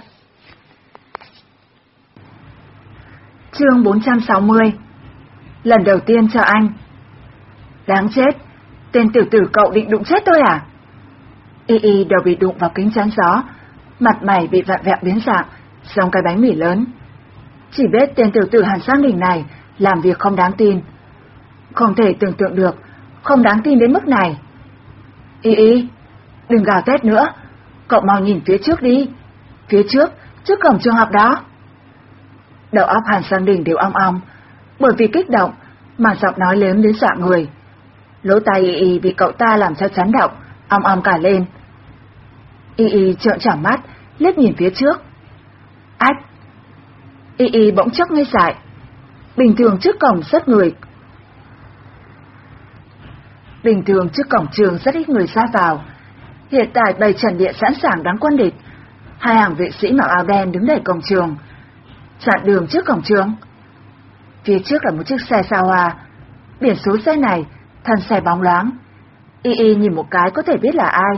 Chương 460 Lần đầu tiên cho anh Đáng chết, tên tiểu tử cậu định đụng chết tôi à? Y y đầu bị đụng vào kính chắn gió, mặt mày bị vặn vẹo biến dạng, giống cái bánh mì lớn. Chỉ biết tên tiểu tử Hàn Sang Đình này làm việc không đáng tin. Không thể tưởng tượng được, không đáng tin đến mức này. Y y, đừng gào thét nữa, cậu mau nhìn phía trước đi. Phía trước, trước cổng trường học đó. Đầu óc Hàn Sang Đình đều ong ong, bởi vì kích động mà giọng nói lớn đến dọa người. Lỗ tai y y bị cậu ta làm cho chán động, ong ong cả lên. Y y trợn tròn mắt, liếc nhìn phía trước. Ách! Y y bỗng chốc ngây dại. Bình thường trước cổng rất người. Bình thường trước cổng trường rất ít người ra vào. Hiện tại bầy trần địa sẵn sàng đón quân địch. Hai hàng vệ sĩ mặc áo đen đứng đầy cổng trường. Chặn đường trước cổng trường. Phía trước là một chiếc xe sao hoa. Biển số xe này, thân xe bóng loáng. Y y nhìn một cái có thể biết là ai.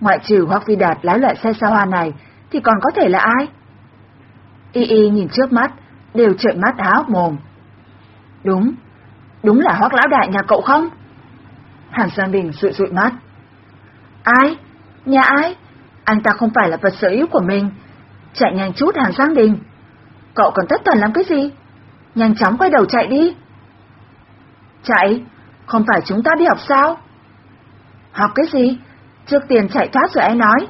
Ngoại trừ Hoác Vi Đạt lái loại xe sao hoa này, thì còn có thể là ai? Y y nhìn trước mắt, đều trợn mắt há hốc mồm. Đúng, đúng là Hoác Lão Đại nhà cậu không? Hàn Giang Đình rụi rụi mắt. Ai? Nhà ai? Anh ta không phải là vật sở hữu của mình. Chạy nhanh chút Hàn Giang Đình. Cậu còn tất thần làm cái gì? Nhanh chóng quay đầu chạy đi. Chạy? Không phải chúng ta đi học sao? Học cái gì? Trước tiền chạy thoát rồi ai nói.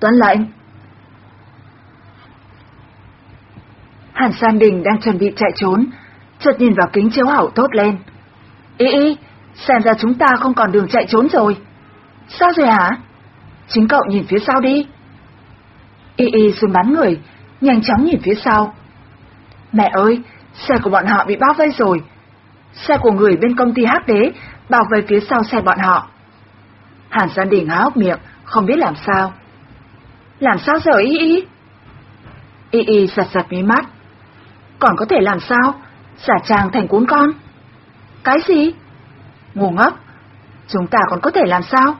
Tuấn lệnh. Hàn San Đình đang chuẩn bị chạy trốn, chợt nhìn vào kính chiếu hậu tốt lên. Ý ý, xem ra chúng ta không còn đường chạy trốn rồi. Sao rồi hả? Chính cậu nhìn phía sau đi. Y y xuống bắn người, nhanh chóng nhìn phía sau. Mẹ ơi, xe của bọn họ bị bao vây rồi. Xe của người bên công ty hát đế bao vây phía sau xe bọn họ. Hàn San Đình há hốc miệng, không biết làm sao. Làm sao giờ y y? Y y sật sật mí mắt. Còn có thể làm sao? Giả chàng thành cuốn con. Cái gì? Ngu ngốc. Chúng ta còn có thể làm sao?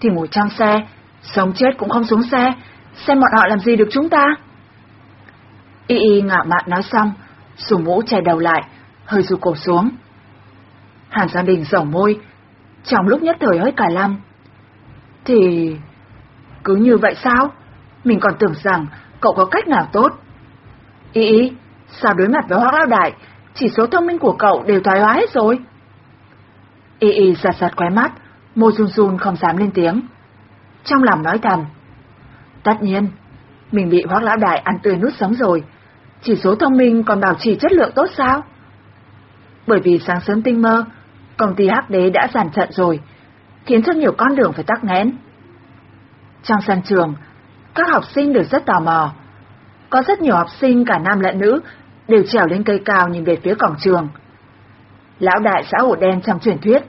Thì ngồi trong xe, sống chết cũng không xuống xe, xem bọn họ làm gì được chúng ta. Y y ngạo mạn nói xong, sủ mũ che đầu lại, hơi rụt cổ xuống. Hàn Gia Đình dầu môi, trong lúc nhất thời hơi cả lăm. Thì... Cứ như vậy sao? Mình còn tưởng rằng cậu có cách nào tốt. y y sao đối mặt với Hoác Lao Đại, chỉ số thông minh của cậu đều thoái hóa hết rồi. Y y giật giật quái mắt, môi run run không dám lên tiếng. Trong lòng nói thầm. Tất nhiên, mình bị Hoác Lão Đại ăn tươi nút sống rồi, chỉ số thông minh còn bảo trì chất lượng tốt sao? Bởi vì sáng sớm tinh mơ, công ty hắc đế đã giàn trận rồi, khiến cho nhiều con đường phải tắc nghẽn. Trong sân trường, các học sinh đều rất tò mò. Có rất nhiều học sinh cả nam lẫn nữ đều trèo lên cây cao nhìn về phía cổng trường. Lão đại xã hội đen trong truyền thuyết.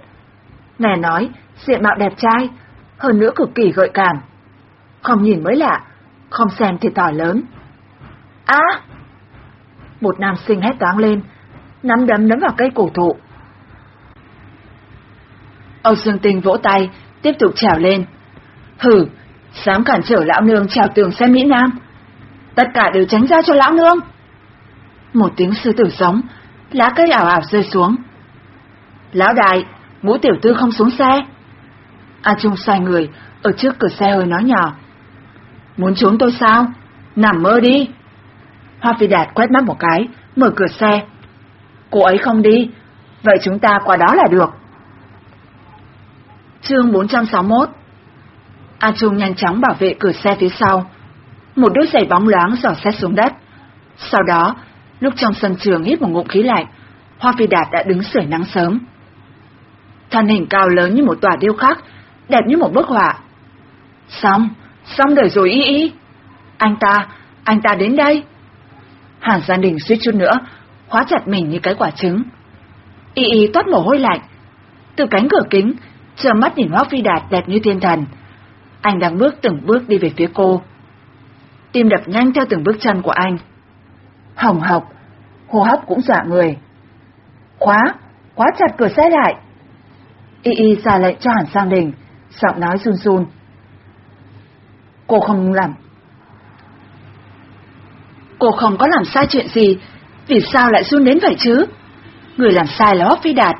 Nghe nói, diện mạo đẹp trai, hơn nữa cực kỳ gợi cảm. Không nhìn mới lạ, không xem thì tỏi lớn. Á! Một nam sinh hét toáng lên, nắm đấm đấm vào cây cổ thụ. Âu Dương Tinh vỗ tay, tiếp tục trèo lên. Hử, dám cản trở lão nương trèo tường xem Mỹ Nam. Tất cả đều tránh ra cho lão nương. Một tiếng sư tử giống, lá cây ảo ảo rơi xuống. Lão đại, ngũ tiểu tư không xuống xe. A Trung xoay người, ở trước cửa xe hơi nói nhỏ. Muốn trốn tôi sao? Nằm mơ đi. Hoa Phi Đạt quét mắt một cái, mở cửa xe. Cô ấy không đi, vậy chúng ta qua đó là được. Chương 461 A Trung nhanh chóng bảo vệ cửa xe phía sau. Một đôi giày bóng loáng dò xét xuống đất. Sau đó, lúc trong sân trường hít một ngụm khí lạnh, Hoa Phi Đạt đã đứng sưởi nắng sớm. Thân hình cao lớn như một tòa điêu khắc, đẹp như một bức họa. Xong, xong đời rồi y y. Anh ta, anh ta đến đây. Hàn gia đình suýt chút nữa, khóa chặt mình như cái quả trứng. Y y toát mồ hôi lạnh. Từ cánh cửa kính, chờ mắt nhìn Hoác Phi Đạt đẹp như thiên thần. Anh đang bước từng bước đi về phía cô. Tim đập nhanh theo từng bước chân của anh hỏng học, hô hấp cũng dọa người. Khóa, khóa chặt cửa xe lại. Y Y ra lệnh cho Hàn Sang Đình, giọng nói run run. Cô không làm. Cô không có làm sai chuyện gì, vì sao lại run đến vậy chứ? Người làm sai là Hoắc Phi Đạt,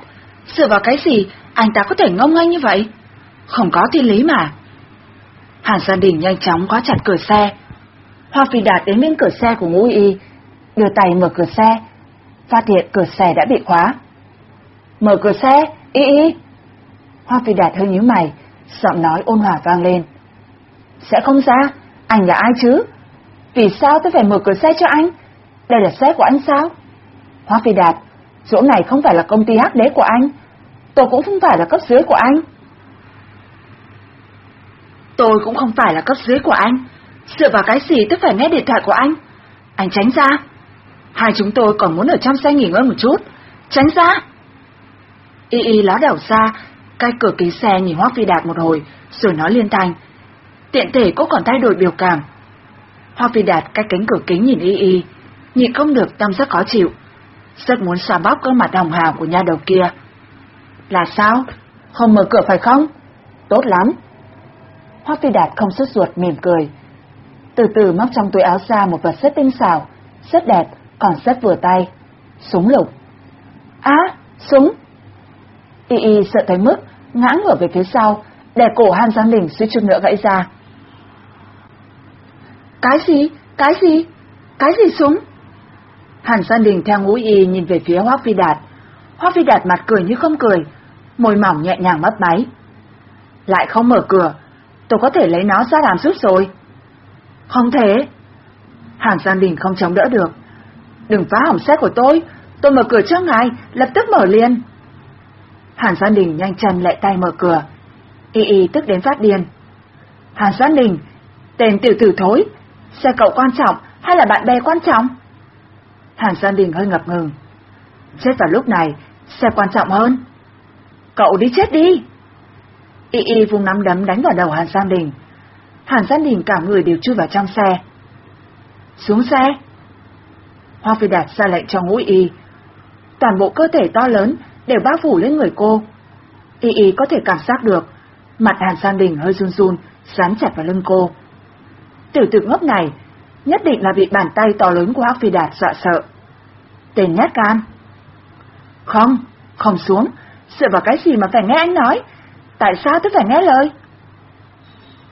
dựa vào cái gì anh ta có thể ngông nghênh như vậy? Không có thiên lý mà. Hàn Gia Đình nhanh chóng khóa chặt cửa xe. Hoa Phi Đạt đến bên cửa xe của Ngũ Y, đưa tay mở cửa xe, phát hiện cửa xe đã bị khóa. Mở cửa xe, Y Y. Hoa Phi Đạt hơi nhíu mày, giọng nói ôn hòa vang lên. Sẽ không ra, anh là ai chứ? Vì sao tôi phải mở cửa xe cho anh? Đây là xe của anh sao? Hoa Phi Đạt, chỗ này không phải là công ty hắc đế của anh. Tôi cũng không phải là cấp dưới của anh. Tôi cũng không phải là cấp dưới của anh. Dựa vào cái gì tôi phải nghe điện thoại của anh? Anh tránh ra. Hai chúng tôi còn muốn ở trong xe nghỉ ngơi một chút. Tránh ra. Y Y ló đảo ra, cách cửa kính xe nhìn Hoác Phi Đạt một hồi, rồi nói liên thanh. Tiện thể cô còn thay đổi biểu cảm. Hoác Phi Đạt cách cánh cửa kính nhìn Y Y, nhịn không được tâm rất khó chịu. Rất muốn xoa bóp cơ mặt hồng hào của nhà đầu kia. Là sao? Không mở cửa phải không? Tốt lắm. Hoác Phi Đạt không xuất ruột mỉm cười. Từ từ móc trong túi áo ra một vật rất tinh xảo, rất đẹp, còn rất vừa tay. Súng lục. Á, súng! Y Y sợ tới mức, ngã ngửa về phía sau, đè cổ Han Giang Đình suýt chút nữa gãy ra. Cái gì? Cái gì? Cái gì súng? Hàn Giang Đình theo ngũ y nhìn về phía Hoác Phi Đạt. Hoác Phi Đạt mặt cười như không cười, môi mỏng nhẹ nhàng mất máy. Lại không mở cửa, tôi có thể lấy nó ra làm giúp rồi. Không thể. Hàn Giang Đình không chống đỡ được. Đừng phá hỏng xe của tôi, tôi mở cửa trước ngài, lập tức mở liền. Hàn Giang Đình nhanh chân lẹ tay mở cửa. Y y tức đến phát điên. Hàn Giang Đình, tên tiểu tử thối, xe cậu quan trọng hay là bạn bè quan trọng? Hàn Giang Đình hơi ngập ngừng. Chết vào lúc này, xe quan trọng hơn. Cậu đi chết đi! Y y vùng nắm đấm đánh vào đầu Hàn Giang Đình. Hàn Giang Đình cả người đều chui vào trong xe. Xuống xe! Hoa Phi Đạt ra lệnh cho ngũ y. Toàn bộ cơ thể to lớn đều bao phủ lên người cô. Y y có thể cảm giác được, mặt Hàn Giang Đình hơi run run, dán chặt vào lưng cô. Tiểu tử ngốc này, nhất định là bị bàn tay to lớn của Hắc Phi Đạt dọa sợ. Tên nhát gan. Không, không xuống, dựa vào cái gì mà phải nghe anh nói, tại sao tôi phải nghe lời?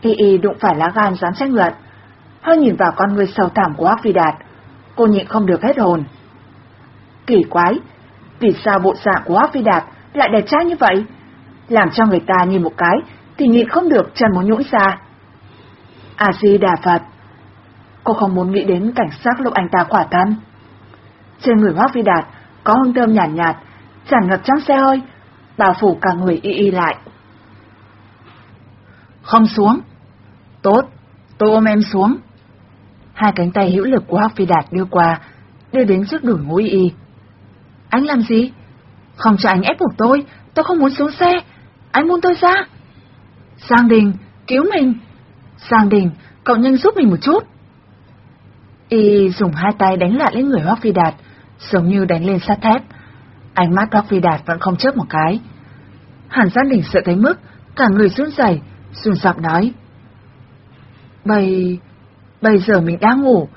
Y Y đụng phải lá gan dám xét luận, hơi nhìn vào con người sầu thảm của Hắc Phi Đạt, cô nhịn không được hết hồn. Kỳ quái, vì sao bộ dạng của Hoác Phi Đạt lại đẹp trai như vậy? Làm cho người ta nhìn một cái thì nhịn không được chân muốn nhũn ra. A-di-đà Phật. Cô không muốn nghĩ đến cảnh sát lúc anh ta khỏa thân. Trên người Hoác Phi Đạt có hương thơm nhàn nhạt, nhạt, tràn ngập trong xe hơi, bao phủ cả người y y lại. Không xuống. Tốt, tôi ôm em xuống. Hai cánh tay hữu lực của Hắc Phi Đạt đưa qua, đưa đến trước đùi ngũ y y. Anh làm gì? Không cho anh ép buộc tôi, tôi không muốn xuống xe. Anh buông tôi ra. Giang Đình, cứu mình. Giang Đình, cậu nhanh giúp mình một chút. Y dùng hai tay đánh lại lên người Hoắc Phi Đạt, giống như đánh lên sắt thép. Ánh mắt Hoắc Phi Đạt vẫn không chớp một cái. Hàn Giang Đình sợ tới mức cả người run rẩy, run giọng nói: "Bây bây giờ mình đang ngủ,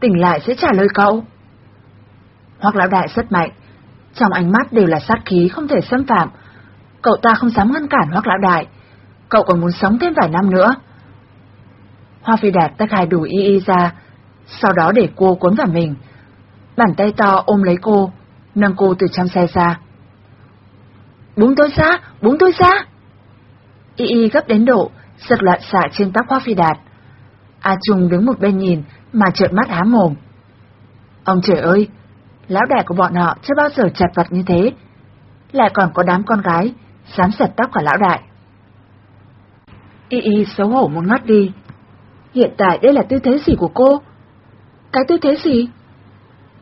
tỉnh lại sẽ trả lời cậu." hoặc lão đại rất mạnh, trong ánh mắt đều là sát khí không thể xâm phạm. Cậu ta không dám ngăn cản hoặc lão đại, cậu còn muốn sống thêm vài năm nữa. Hoa Phi Đạt tách hai đùi y y ra, sau đó để cô cuốn vào mình. Bàn tay to ôm lấy cô, nâng cô từ trong xe ra. Búng tôi ra, búng tôi ra! Y y gấp đến độ, giật loạn xạ trên tóc Hoa Phi Đạt. A Trung đứng một bên nhìn, mà trợn mắt há mồm. Ông trời ơi, lão đại của bọn họ chưa bao giờ chặt vật như thế. Lại còn có đám con gái, dám giật tóc của lão đại. Y y xấu hổ muốn ngất đi. Hiện tại đây là tư thế gì của cô? Cái tư thế gì?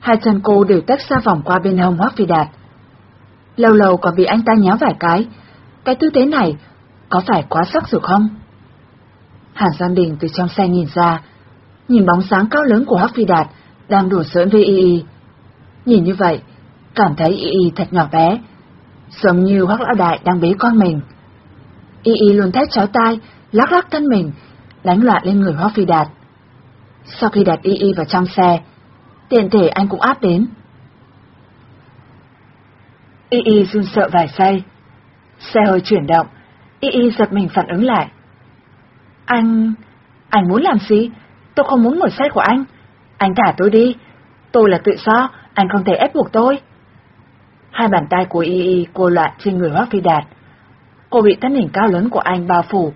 Hai chân cô đều tách xa vòng qua bên hông Hoác Phi Đạt. Lâu lâu còn bị anh ta nhéo vài cái. Cái tư thế này có phải quá sắc rồi không? Hàn Giang Đình từ trong xe nhìn ra, nhìn bóng sáng cao lớn của Hắc Phi Đạt đang đùa giỡn với Y Y. Nhìn như vậy, cảm thấy Y Y thật nhỏ bé, giống như Hắc Lão Đại đang bế con mình. Y Y luôn thét chói tai, lắc lắc thân mình, đánh loạn lên người Hắc Phi Đạt. Sau khi đặt Y Y vào trong xe, tiện thể anh cũng áp đến. Y Y run sợ vài giây. Xe hơi chuyển động, Y Y giật mình phản ứng lại. Anh... anh muốn làm gì? Tôi không muốn ngồi xe của anh. Anh thả tôi đi. Tôi là tự do, anh không thể ép buộc tôi. Hai bàn tay của Y Y cô loạn trên người Hoác Phi Đạt. Cô bị thân hình cao lớn của anh bao phủ,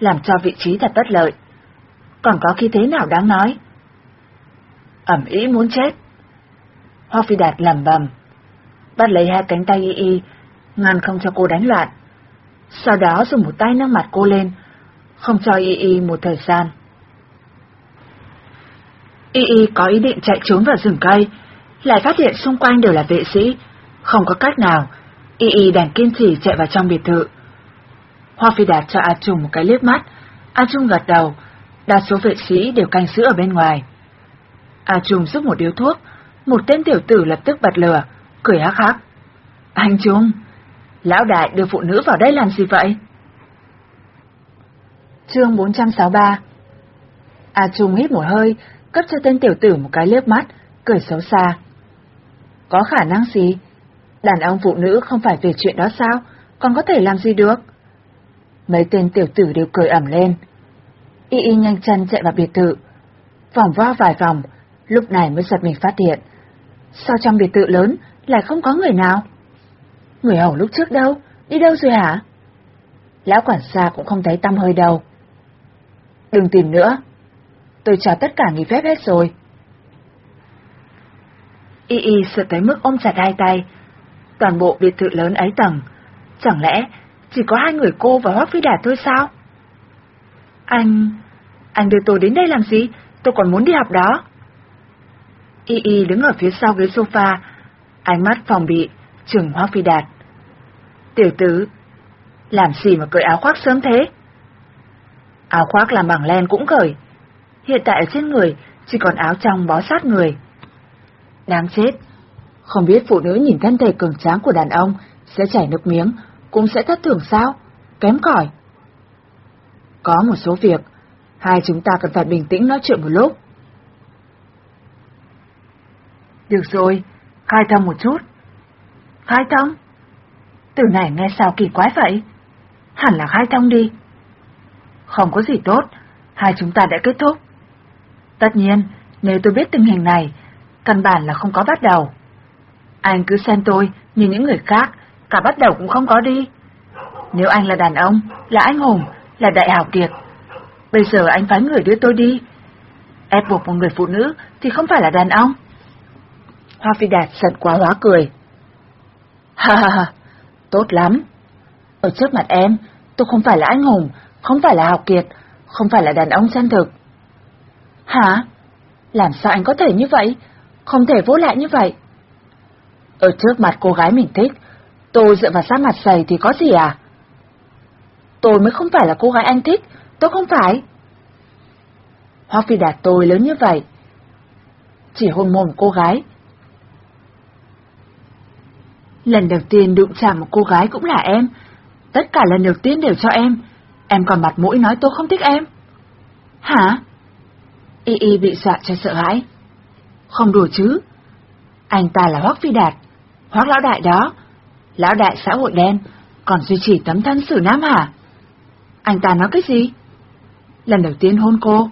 làm cho vị trí thật bất lợi. Còn có khi thế nào đáng nói? ẩm ý muốn chết. Hoác Phi Đạt lầm bầm, bắt lấy hai cánh tay Y Y, ngăn không cho cô đánh loạn. Sau đó dùng một tay nâng mặt cô lên, không cho Y Y một thời gian. Y Y có ý định chạy trốn vào rừng cây, lại phát hiện xung quanh đều là vệ sĩ, không có cách nào, Y Y đành kiên trì chạy vào trong biệt thự. Hoa Phi Đạt cho A Trung một cái liếc mắt, A Trung gật đầu, đa số vệ sĩ đều canh giữ ở bên ngoài. A Trung giúp một điếu thuốc, một tên tiểu tử lập tức bật lửa, cười hắc hắc. Anh Trung, lão đại đưa phụ nữ vào đây làm gì vậy? Chương 463 A Trung hít một hơi, cấp cho tên tiểu tử một cái liếc mắt, cười xấu xa. Có khả năng gì? Đàn ông phụ nữ không phải về chuyện đó sao? Còn có thể làm gì được? Mấy tên tiểu tử đều cười ẩm lên. Y y nhanh chân chạy vào biệt thự. Vòng vo vài vòng, lúc này mới giật mình phát hiện. Sao trong biệt thự lớn lại không có người nào? Người hầu lúc trước đâu? Đi đâu rồi hả? Lão quản gia cũng không thấy tâm hơi đâu. Đừng tìm nữa. Tôi trả tất cả nghỉ phép hết rồi. Y y sợ tới mức ôm chặt hai tay. Toàn bộ biệt thự lớn ấy tầng. Chẳng lẽ chỉ có hai người cô và Hoác Phi Đạt thôi sao? Anh... anh đưa tôi đến đây làm gì? Tôi còn muốn đi học đó. Y Y đứng ở phía sau ghế sofa, ánh mắt phòng bị, trừng Hoác Phi Đạt. Tiểu tứ, làm gì mà cởi áo khoác sớm thế? Áo khoác làm bằng len cũng cởi. Hiện tại ở trên người chỉ còn áo trong bó sát người. Đáng chết. Không biết phụ nữ nhìn thân thể cường tráng của đàn ông sẽ chảy nước miếng, cũng sẽ thất thường sao? Kém cỏi. Có một số việc, hai chúng ta cần phải bình tĩnh nói chuyện một lúc. Được rồi, khai thông một chút. Khai thông? Từ này nghe sao kỳ quái vậy? Hẳn là khai thông đi. Không có gì tốt, hai chúng ta đã kết thúc. Tất nhiên, nếu tôi biết tình hình này, căn bản là không có bắt đầu. Anh cứ xem tôi như những người khác, cả bắt đầu cũng không có đi. Nếu anh là đàn ông, là anh hùng, là đại hảo kiệt, bây giờ anh phái người đưa tôi đi. Ép buộc một người phụ nữ thì không phải là đàn ông. Hoa Phi Đạt giận quá hóa cười. Ha ha ha, tốt lắm. Ở trước mặt em, tôi không phải là anh hùng, không phải là học kiệt, không phải là đàn ông chân thực. Hả? Làm sao anh có thể như vậy? Không thể vô lại như vậy. Ở trước mặt cô gái mình thích, tôi dựa vào sát mặt dày thì có gì à? Tôi mới không phải là cô gái anh thích, tôi không phải. Hoa Phi Đạt tôi lớn như vậy. Chỉ hôn mồm cô gái. Lần đầu tiên đụng chạm một cô gái cũng là em. Tất cả lần đầu tiên đều cho em. Em còn mặt mũi nói tôi không thích em. Hả? Y Y bị dọa cho sợ hãi. Không đùa chứ. Anh ta là Hoác Phi Đạt. Hoác lão đại đó. Lão đại xã hội đen, còn duy trì tấm thân xử nam hả? Anh ta nói cái gì? Lần đầu tiên hôn cô.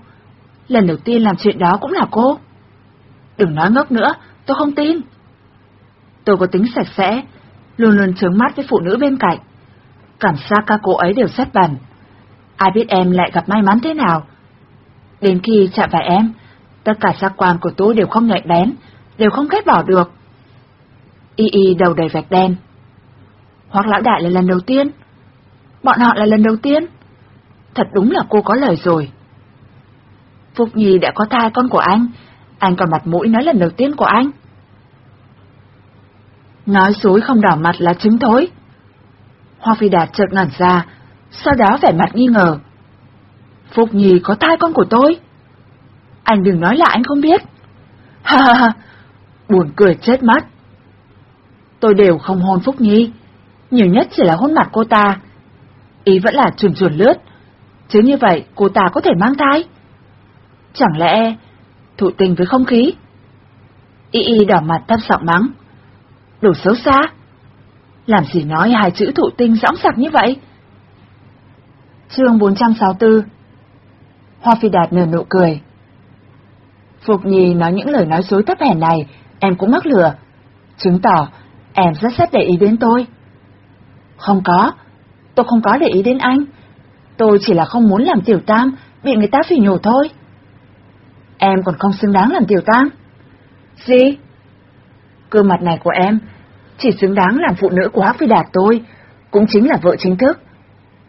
Lần đầu tiên làm chuyện đó cũng là cô. Đừng nói ngốc nữa, tôi không tin. Tôi có tính sạch sẽ, luôn luôn trướng mắt với phụ nữ bên cạnh. Cảm giác các cô ấy đều rất bẩn. Ai biết em lại gặp may mắn thế nào? Đến khi chạm vào em, tất cả giác quan của tôi đều không nhạy bén, đều không ghét bỏ được. Y y đầu đầy vạch đen. Hoặc lão đại là lần đầu tiên. Bọn họ là lần đầu tiên. Thật đúng là cô có lời rồi. Phúc Nhi đã có thai con của anh, anh còn mặt mũi nói lần đầu tiên của anh. Nói dối không đỏ mặt là chứng thối. Hoa Phi Đạt chợt ngẩn ra, sau đó vẻ mặt nghi ngờ. Phúc Nhi có thai con của tôi. Anh đừng nói là anh không biết. Ha ha ha, buồn cười chết mất. Tôi đều không hôn Phúc Nhi, nhiều nhất chỉ là hôn mặt cô ta. Ý vẫn là chuồn chuồn lướt, chứ như vậy cô ta có thể mang thai. Chẳng lẽ thụ tình với không khí? Y y đỏ mặt thấp giọng mắng. Đồ xấu xa. Làm gì nói hai chữ thụ tinh rõng sặc như vậy? Chương 464 Hoa Phi Đạt nở nụ cười. Phục Nhi nói những lời nói dối thấp hèn này, em cũng mắc lừa. Chứng tỏ em rất rất để ý đến tôi. Không có, tôi không có để ý đến anh. Tôi chỉ là không muốn làm tiểu tam, bị người ta phỉ nhổ thôi. Em còn không xứng đáng làm tiểu tam. Gì? Cơ mặt này của em chỉ xứng đáng làm phụ nữ của Hắc Phi Đạt tôi, cũng chính là vợ chính thức.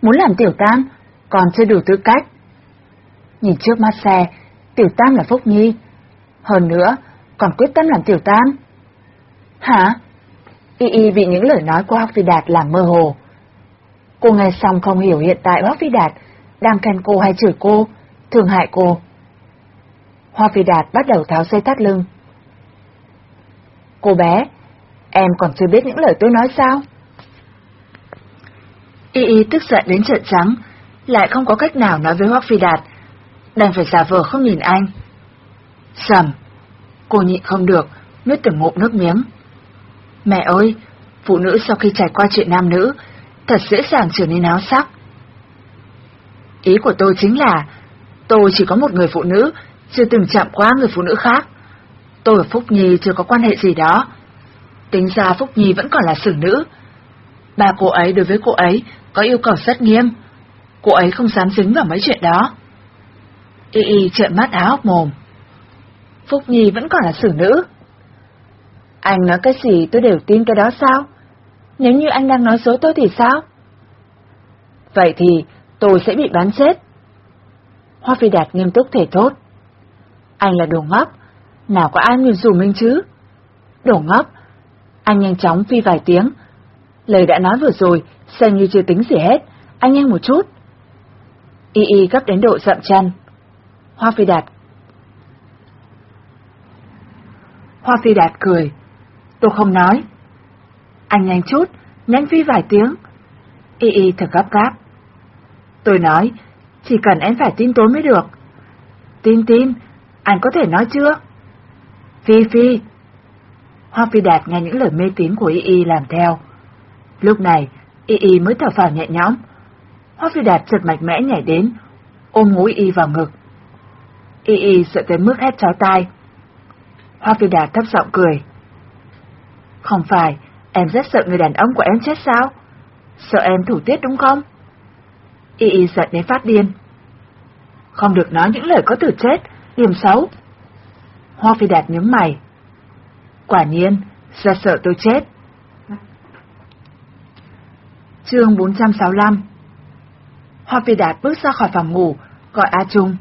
Muốn làm tiểu tam, còn chưa đủ tư cách. Nhìn trước mắt xe, tiểu tam là Phúc Nhi. Hơn nữa, còn quyết tâm làm tiểu tam. Hả? Y Y bị những lời nói của Hắc Phi Đạt làm mơ hồ. Cô nghe xong không hiểu hiện tại Hoác Phi Đạt đang khen cô hay chửi cô, thương hại cô. Hoa Phi Đạt bắt đầu tháo dây thắt lưng. Cô bé, em còn chưa biết những lời tôi nói sao? Y Y tức giận đến trợn trắng, lại không có cách nào nói với Hoắc Phi Đạt, đành phải giả vờ không nhìn anh. Sầm, cô nhịn không được, nuốt từng ngụm nước miếng. Mẹ ơi, phụ nữ sau khi trải qua chuyện nam nữ, thật dễ dàng trở nên áo sắc. Ý của tôi chính là, tôi chỉ có một người phụ nữ, chưa từng chạm qua người phụ nữ khác. Tôi và Phúc Nhi chưa có quan hệ gì đó. Tính ra Phúc Nhi vẫn còn là xử nữ. Ba cô ấy đối với cô ấy có yêu cầu rất nghiêm. Cô ấy không dám dính vào mấy chuyện đó. Y y trợn mắt áo hốc mồm. Phúc Nhi vẫn còn là xử nữ. Anh nói cái gì tôi đều tin cái đó sao? Nếu như anh đang nói dối tôi thì sao? Vậy thì tôi sẽ bị bán chết. Hoa Phi Đạt nghiêm túc thể thốt. Anh là đồ ngốc, nào có ai nguyền rủ mình chứ? Đồ ngốc, anh nhanh chóng phi vài tiếng. Lời đã nói vừa rồi, xem như chưa tính gì hết, anh nhanh một chút. Y y gấp đến độ dậm chân. Hoa Phi Đạt Hoa Phi Đạt cười. Tôi không nói. Anh nhanh chút, nhanh phi vài tiếng. Y y thật gấp gáp. Tôi nói, chỉ cần em phải tin tôi mới được. Tin tin, anh có thể nói chưa? Phi Phi. Hoa Phi Đạt nghe những lời mê tín của Y Y làm theo. Lúc này, Y Y mới thở phào nhẹ nhõm. Hoa Phi Đạt chợt mạnh mẽ nhảy đến, ôm ngũ Y vào ngực. Y Y sợ tới mức hét chói tai. Hoa Phi Đạt thấp giọng cười. Không phải, em rất sợ người đàn ông của em chết sao? Sợ em thủ tiết đúng không? Y Y giận đến phát điên. Không được nói những lời có từ chết, điểm xấu. Hoa Phi Đạt nhướng mày. Quả nhiên, ra sợ tôi chết. Chương 465 Hoa Phi Đạt bước ra khỏi phòng ngủ, gọi A Trung.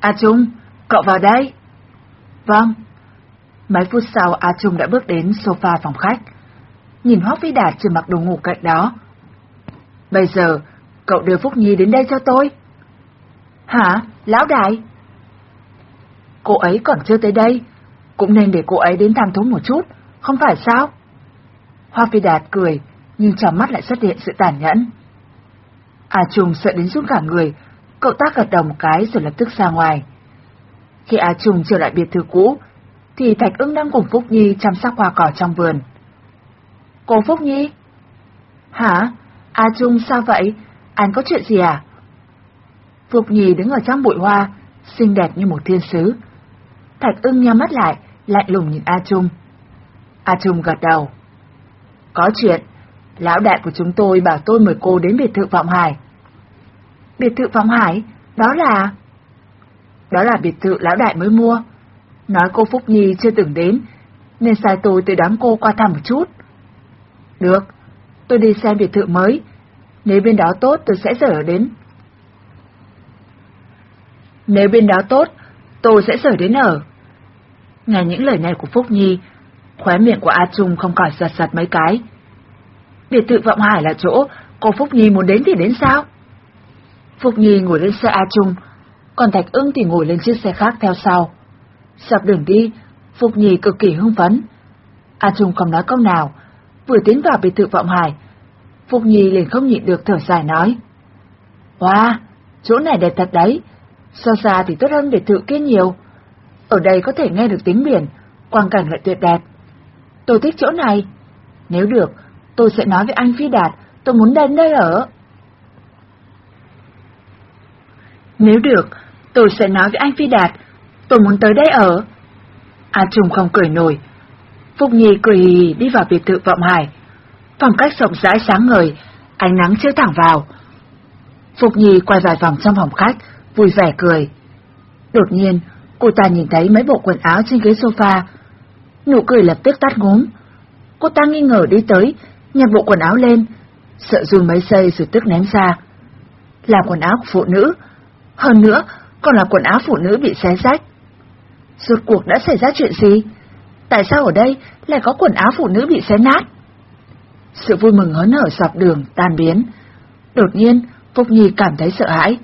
A Trung, cậu vào đây. Vâng. Mấy phút sau A Trung đã bước đến sofa phòng khách. Nhìn Hoa Phi Đạt chưa mặc đồ ngủ cạnh đó. Bây giờ, cậu đưa Phúc Nhi đến đây cho tôi. Hả? Lão đại? Cô ấy còn chưa tới đây, cũng nên để cô ấy đến thăm thú một chút, không phải sao? Hoa Phi Đạt cười, nhưng trong mắt lại xuất hiện sự tàn nhẫn. À, A Trung sợ đến rút cả người, cậu ta gật đầu một cái rồi lập tức ra ngoài. Khi A Trung trở lại biệt thự cũ, thì Thạch ưng đang cùng Phúc Nhi chăm sóc hoa cỏ trong vườn. Cô Phúc Nhi? Hả? A Trung sao vậy? Anh có chuyện gì à? Phúc Nhi đứng ở trong bụi hoa, xinh đẹp như một thiên sứ. Thạch ưng nhắm mắt lại, lạnh lùng nhìn A Trung. A Trung gật đầu. Có chuyện, lão đại của chúng tôi bảo tôi mời cô đến biệt thự Vọng Hải. Biệt thự Vọng Hải? Đó là... Đó là biệt thự lão đại mới mua. Nói cô Phúc Nhi chưa từng đến, nên sai tôi tới đón cô qua thăm một chút. Được, tôi đi xem biệt thự mới. Nếu bên đó tốt tôi sẽ rời đến. Nếu bên đó tốt, tôi sẽ rời đến ở. Nghe những lời này của Phúc Nhi, khóe miệng của A Trung không khỏi giật giật mấy cái. Biệt thự Vọng Hải là chỗ cô Phúc Nhi muốn đến thì đến sao? Phúc Nhi ngồi lên xe A Trung, còn Thạch ưng thì ngồi lên chiếc xe khác theo sau. dọc đường đi, Phúc Nhi cực kỳ hưng phấn. A Trung không nói câu nào, vừa tiến vào biệt thự Vọng Hải. Phúc Nhi liền không nhịn được thở dài nói. Wow, chỗ này đẹp thật đấy, so xa thì tốt hơn biệt thự kia nhiều. Ở đây có thể nghe được tiếng biển, quang cảnh lại tuyệt đẹp. Tôi thích chỗ này. Nếu được, tôi sẽ nói với anh Phi Đạt, tôi muốn đến đây ở. Nếu được, tôi sẽ nói với anh Phi Đạt, tôi muốn tới đây ở. A Trung không cười nổi. Phúc Nhi cười hì đi vào biệt thự Vọng Hải. Phòng cách rộng rãi sáng ngời, ánh nắng chiếu thẳng vào. Phục Nhi quay vài vòng trong phòng khách, vui vẻ cười. Đột nhiên, cô ta nhìn thấy mấy bộ quần áo trên ghế sofa. Nụ cười lập tức tắt ngúm. Cô ta nghi ngờ đi tới, nhặt bộ quần áo lên, sợ run mấy giây rồi tức ném ra. Là quần áo của phụ nữ, hơn nữa còn là quần áo phụ nữ bị xé rách. Rốt cuộc đã xảy ra chuyện gì? Tại sao ở đây lại có quần áo phụ nữ bị xé nát? Sự vui mừng hớn hở dọc đường tan biến. Đột nhiên, Phúc Nhi cảm thấy sợ hãi.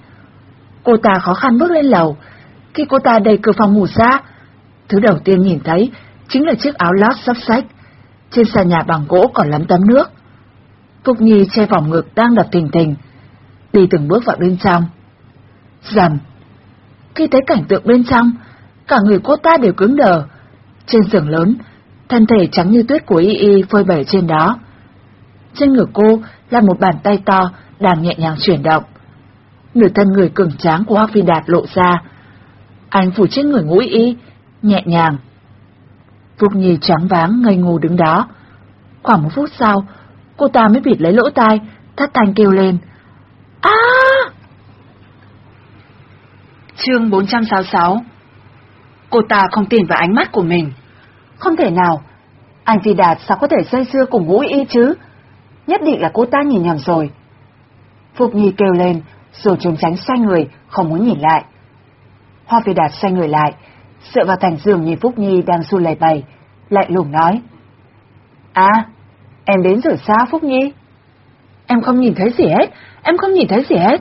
Cô ta khó khăn bước lên lầu. Khi cô ta đẩy cửa phòng ngủ ra, thứ đầu tiên nhìn thấy chính là chiếc áo lót sắp sách. Trên sàn nhà bằng gỗ còn lắm tấm nước. Phúc Nhi che vòng ngực đang đập thình thình, đi từng bước vào bên trong. Dầm! Khi thấy cảnh tượng bên trong, cả người cô ta đều cứng đờ. Trên giường lớn, thân thể trắng như tuyết của Y Y phơi bày trên đó. Trên ngực cô là một bàn tay to đang nhẹ nhàng chuyển động. Nửa thân người cường tráng của Hoác Phi Đạt lộ ra. Anh phủ trên người ngũ y, nhẹ nhàng. Phúc Nhi trắng váng ngây ngô đứng đó. Khoảng một phút sau, cô ta mới bịt lấy lỗ tai, thắt thanh kêu lên. À! Chương 466 Cô ta không tin vào ánh mắt của mình. Không thể nào, anh Phi Đạt sao có thể dây dưa cùng ngũ y chứ? Nhất định là cô ta nhìn nhầm rồi. Phục Nhi kêu lên, rồi trốn tránh xoay người, không muốn nhìn lại. Hoa Phi Đạt xoay người lại, sợ vào thành giường nhìn Phúc Nhi đang run lầy bầy, lại lùng nói. À, em đến rồi sao Phúc Nhi? Em không nhìn thấy gì hết, em không nhìn thấy gì hết.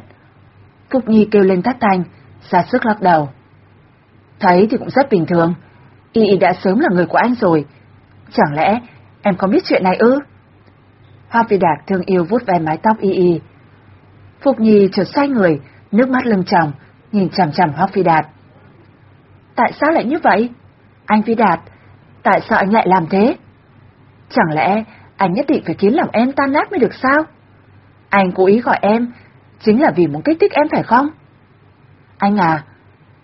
Phúc Nhi kêu lên tắt thanh, ra sức lắc đầu. Thấy thì cũng rất bình thường, Y Y đã sớm là người của anh rồi. Chẳng lẽ em không biết chuyện này ư? Hoa Phi Đạt thương yêu vuốt ve mái tóc Y Y, Phục Nhi chợt xoay người, nước mắt lưng tròng, nhìn chằm chằm hoa Phi Đạt. Tại sao lại như vậy? Anh Phi Đạt, tại sao anh lại làm thế? Chẳng lẽ anh nhất định phải khiến lòng em tan nát mới được sao? Anh cố ý gọi em, chính là vì muốn kích thích em phải không? Anh à,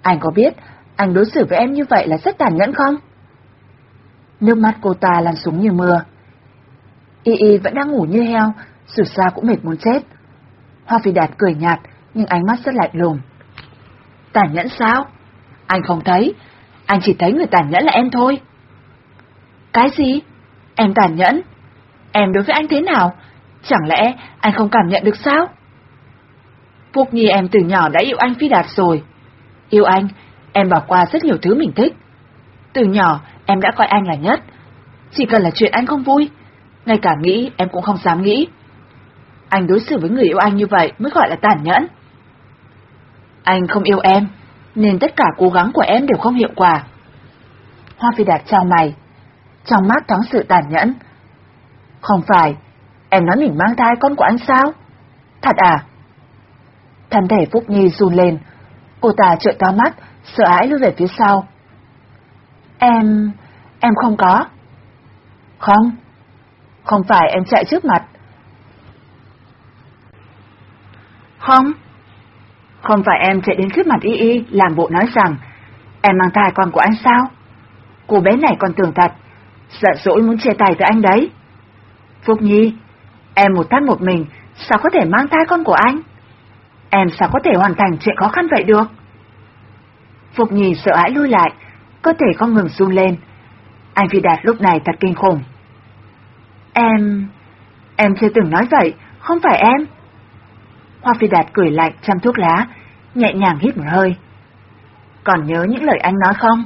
anh có biết anh đối xử với em như vậy là rất tàn nhẫn không? Nước mắt cô ta lăn xuống như mưa. Y Y vẫn đang ngủ như heo, dù sao cũng mệt muốn chết. Hoa Phi Đạt cười nhạt, nhưng ánh mắt rất lạnh lùng. Tàn nhẫn sao? Anh không thấy, anh chỉ thấy người tàn nhẫn là em thôi. Cái gì? Em tàn nhẫn? Em đối với anh thế nào? Chẳng lẽ anh không cảm nhận được sao? Phúc Nhi em từ nhỏ đã yêu anh Phi Đạt rồi. Yêu anh, em bỏ qua rất nhiều thứ mình thích. Từ nhỏ, em đã coi anh là nhất. Chỉ cần là chuyện anh không vui, ngay cả nghĩ em cũng không dám nghĩ. Anh đối xử với người yêu anh như vậy mới gọi là tàn nhẫn. Anh không yêu em, nên tất cả cố gắng của em đều không hiệu quả. Hoa Phi Đạt trao mày, trong mắt thoáng sự tàn nhẫn. Không phải, em nói mình mang thai con của anh sao? Thật à? Thân thể Phúc Nhi run lên, cô ta trợn to mắt, sợ hãi lưu về phía sau. Em... em không có. Không, không phải em chạy trước mặt. Không, không phải em chạy đến trước mặt Y Y làm bộ nói rằng em mang thai con của anh sao? Cô bé này còn tưởng thật, giận dỗi muốn chia tay với anh đấy. Phúc Nhi, em một thân một mình, sao có thể mang thai con của anh? Em sao có thể hoàn thành chuyện khó khăn vậy được? Phục Nhi sợ hãi lui lại, cơ thể không ngừng run lên. Anh Phi Đạt lúc này thật kinh khủng. Em... em chưa từng nói vậy, không phải em. Hoa Phi Đạt cười lạnh chăm thuốc lá, nhẹ nhàng hít một hơi. Còn nhớ những lời anh nói không?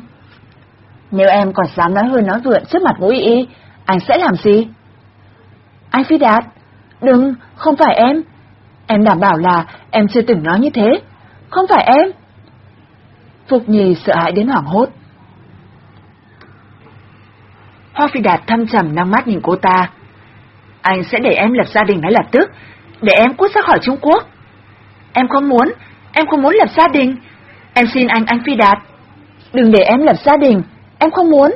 Nếu em còn dám nói hơi nói vượn trước mặt ngũ y, anh sẽ làm gì? Anh Phi Đạt, đừng, không phải em. Em đảm bảo là em chưa từng nói như thế. Không phải em. Phục Nhi sợ hãi đến hoảng hốt. Hoa Phi Đạt thâm trầm năng mắt nhìn cô ta. Anh sẽ để em lập gia đình ngay lập tức, để em cút ra khỏi Trung Quốc. Em không muốn, em không muốn lập gia đình. Em xin anh anh Phi Đạt. Đừng để em lập gia đình, em không muốn.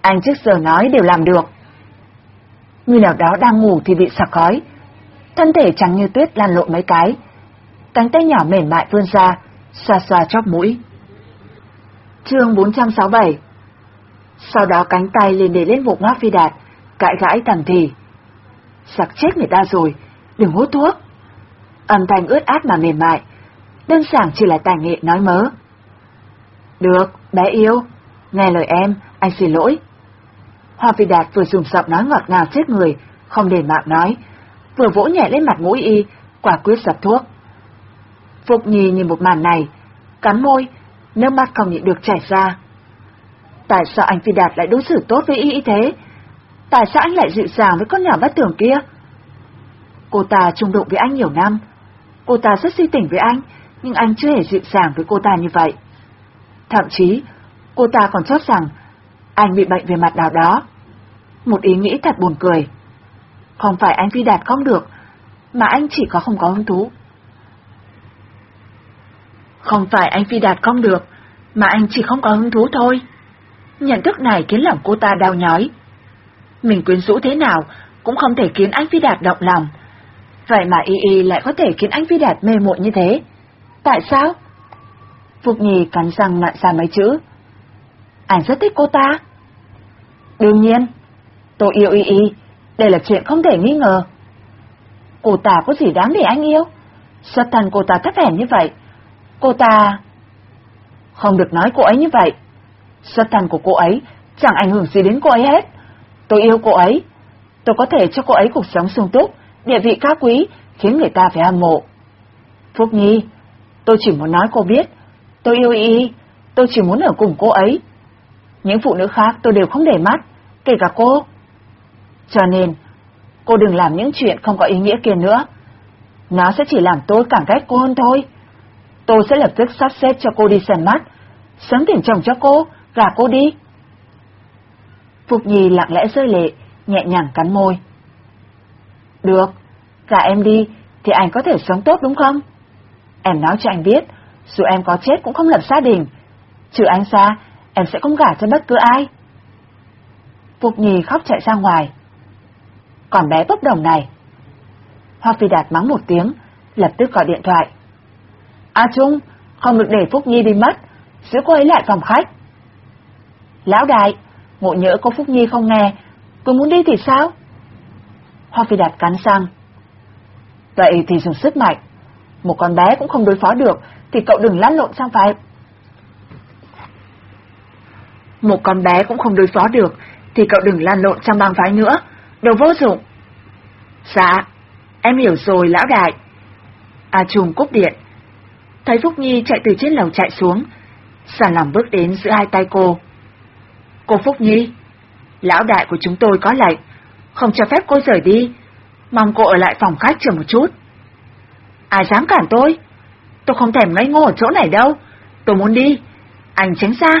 Anh trước giờ nói đều làm được. Người nào đó đang ngủ thì bị sặc khói. Thân thể trắng như tuyết lan lộn mấy cái. Cánh tay nhỏ mềm mại vươn ra, xoa xoa chóp mũi. Chương 467 Sau đó cánh tay liền để lên bụng Hoa Phi Đạt, cãi gãi thầm thì. Sặc chết người ta rồi, đừng hút thuốc. Âm thanh ướt át mà mềm mại, đơn giản chỉ là tài nghệ nói mớ. Được, bé yêu, nghe lời em, anh xin lỗi. Hoa Phi Đạt vừa dùng giọng nói ngọt ngào chết người, không để mạng nói, vừa vỗ nhẹ lên mặt mũi y, quả quyết dập thuốc. Phục Nhi nhìn một màn này, cắn môi, nước mắt không nhịn được chảy ra. Tại sao anh Phi Đạt lại đối xử tốt với y thế? Tại sao anh lại dịu dàng với con nhỏ bất tưởng kia? Cô ta trung đụng với anh nhiều năm. Cô ta rất si tình với anh, nhưng anh chưa hề dịu dàng với cô ta như vậy. Thậm chí, cô ta còn chót rằng anh bị bệnh về mặt nào đó. Một ý nghĩ thật buồn cười. Không phải anh Phi Đạt không được, mà anh chỉ có không có hứng thú. Không phải anh Phi Đạt không được, mà anh chỉ không có hứng thú thôi. Nhận thức này khiến lòng cô ta đau nhói. Mình quyến rũ thế nào cũng không thể khiến anh Phi Đạt động lòng. Vậy mà Y Y lại có thể khiến anh Phi Đạt mê muội như thế. Tại sao? Phục Nhi cắn răng nặn ra mấy chữ. Anh rất thích cô ta. Đương nhiên, tôi yêu Y Y, đây là chuyện không thể nghi ngờ. Cô ta có gì đáng để anh yêu? Xuất thân cô ta thấp hèn như vậy, Cô ta... Không được nói cô ấy như vậy. Xuất thân của cô ấy chẳng ảnh hưởng gì đến cô ấy hết. Tôi yêu cô ấy. Tôi có thể cho cô ấy cuộc sống sung túc, địa vị cao quý, khiến người ta phải hâm mộ. Phúc Nhi, tôi chỉ muốn nói cô biết. Tôi yêu y, tôi chỉ muốn ở cùng cô ấy. Những phụ nữ khác tôi đều không để mắt, kể cả cô. Cho nên, cô đừng làm những chuyện không có ý nghĩa kia nữa. Nó sẽ chỉ làm tôi càng ghét cô hơn thôi. Tôi sẽ lập tức sắp xếp cho cô đi xem mắt. Sớm tìm chồng cho cô, gả cô đi. Phục Nhi lặng lẽ rơi lệ, nhẹ nhàng cắn môi. Được, gả em đi, thì anh có thể sống tốt đúng không? Em nói cho anh biết, dù em có chết cũng không lập gia đình. Trừ anh ra, em sẽ không gả cho bất cứ ai. Phục Nhi khóc chạy ra ngoài. Còn bé bốc đồng này. Hoa Phi Đạt mắng một tiếng, lập tức gọi điện thoại. A Trung, không được để Phúc Nhi đi mất, giữ cô ấy lại phòng khách. Lão đại, ngộ nhỡ có Phúc Nhi không nghe, cô muốn đi thì sao? Hoa Phi Đạt cắn răng. Vậy thì dùng sức mạnh. Một con bé cũng không đối phó được, thì cậu đừng lăn lộn sang phải. Một con bé cũng không đối phó được, thì cậu đừng lăn lộn trong bang phái nữa, đồ vô dụng. Dạ, em hiểu rồi lão đại. A Trùng cúp điện. Thấy Phúc Nhi chạy từ trên lầu chạy xuống, sàn lòng bước đến giữa hai tay cô. Cô Phúc Nhi, lão đại của chúng tôi có lệnh, không cho phép cô rời đi, mong cô ở lại phòng khách chờ một chút. Ai dám cản tôi? Tôi không thèm ngây ngô ở chỗ này đâu, tôi muốn đi, anh tránh xa.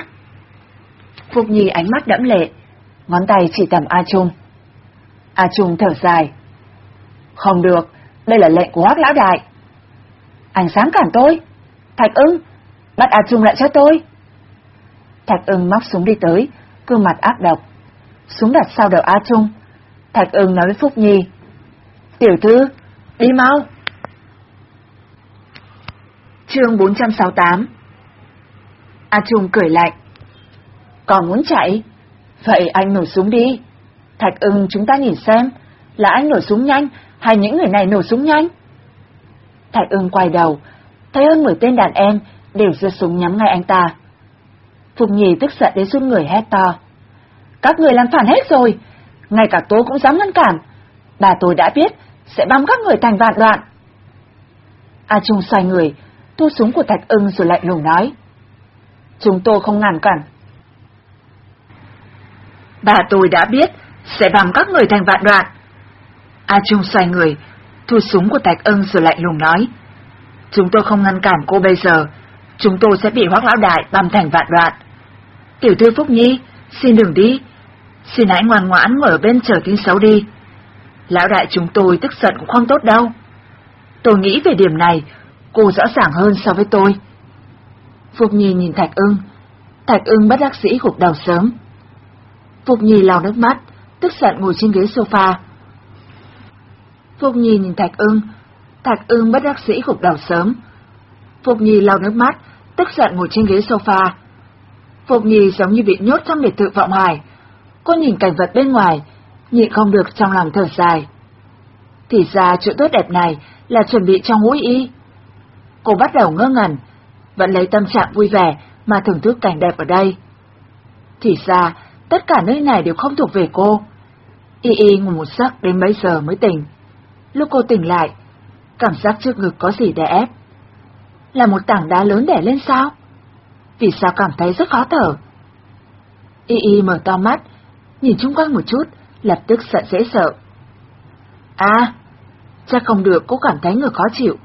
Phục Nhi ánh mắt đẫm lệ, ngón tay chỉ tầm A Trung. A Trung thở dài. Không được, đây là lệnh của Hoác Lão Đại. Anh dám cản tôi. Thạch ưng, bắt A Trung lại cho tôi. Thạch ưng móc súng đi tới, gương mặt ác độc. Súng đặt sau đầu A Trung. Thạch ưng nói với Phúc Nhi. Tiểu thư, đi mau. chương 468 A Trung cười lạnh. Còn muốn chạy? Vậy anh nổ súng đi. Thạch ưng chúng ta nhìn xem, là anh nổ súng nhanh hay những người này nổ súng nhanh? Thạch ưng quay đầu, thấy hơn 10 tên đàn em đều giơ súng nhắm ngay anh ta. Phục Nhi tức giận đến run người hét to. Các người làm phản hết rồi, ngay cả tôi cũng dám ngăn cản. Bà tôi đã biết, sẽ băm các người thành vạn đoạn. A Trung xoay người, thu súng của Thạch ưng rồi lạnh lùng nói. Chúng tôi không ngăn cản. Bà tôi đã biết, sẽ băm các người thành vạn đoạn. A Trung xoay người, thu súng của Thạch ưng rồi lạnh lùng nói. Chúng tôi không ngăn cản cô bây giờ, chúng tôi sẽ bị hoác lão đại băm thành vạn đoạn. Tiểu thư Phúc Nhi, xin đừng đi, xin hãy ngoan ngoãn ngồi ở bên chờ tin xấu đi. Lão đại chúng tôi tức giận cũng không tốt đâu. Tôi nghĩ về điểm này, cô rõ ràng hơn so với tôi. Phục Nhi nhìn Thạch ưng, Thạch ưng bất đắc sĩ gục đầu sớm. Phục Nhi lau nước mắt, tức giận ngồi trên ghế sofa. Phục Nhi nhìn Thạch ưng, Thạch ưng bất đắc sĩ gục đầu sớm. Phục Nhi lau nước mắt, tức giận ngồi trên ghế sofa. Phục Nhi giống như bị nhốt trong biệt thự vọng hải. Cô nhìn cảnh vật bên ngoài, nhịn không được trong lòng thở dài. Thì ra chuyện tốt đẹp này là chuẩn bị cho ngũ y. Cô bắt đầu ngơ ngẩn, vẫn lấy tâm trạng vui vẻ mà thưởng thức cảnh đẹp ở đây. Thì ra, tất cả nơi này đều không thuộc về cô. Y y ngủ một giấc đến mấy giờ mới tỉnh. Lúc cô tỉnh lại, cảm giác trước ngực có gì đè ép. Là một tảng đá lớn đè lên sao? Vì sao cảm thấy rất khó thở? Y y mở to mắt, nhìn chung quanh một chút, lập tức sợ dễ sợ. À, chắc không được cô cảm thấy người khó chịu.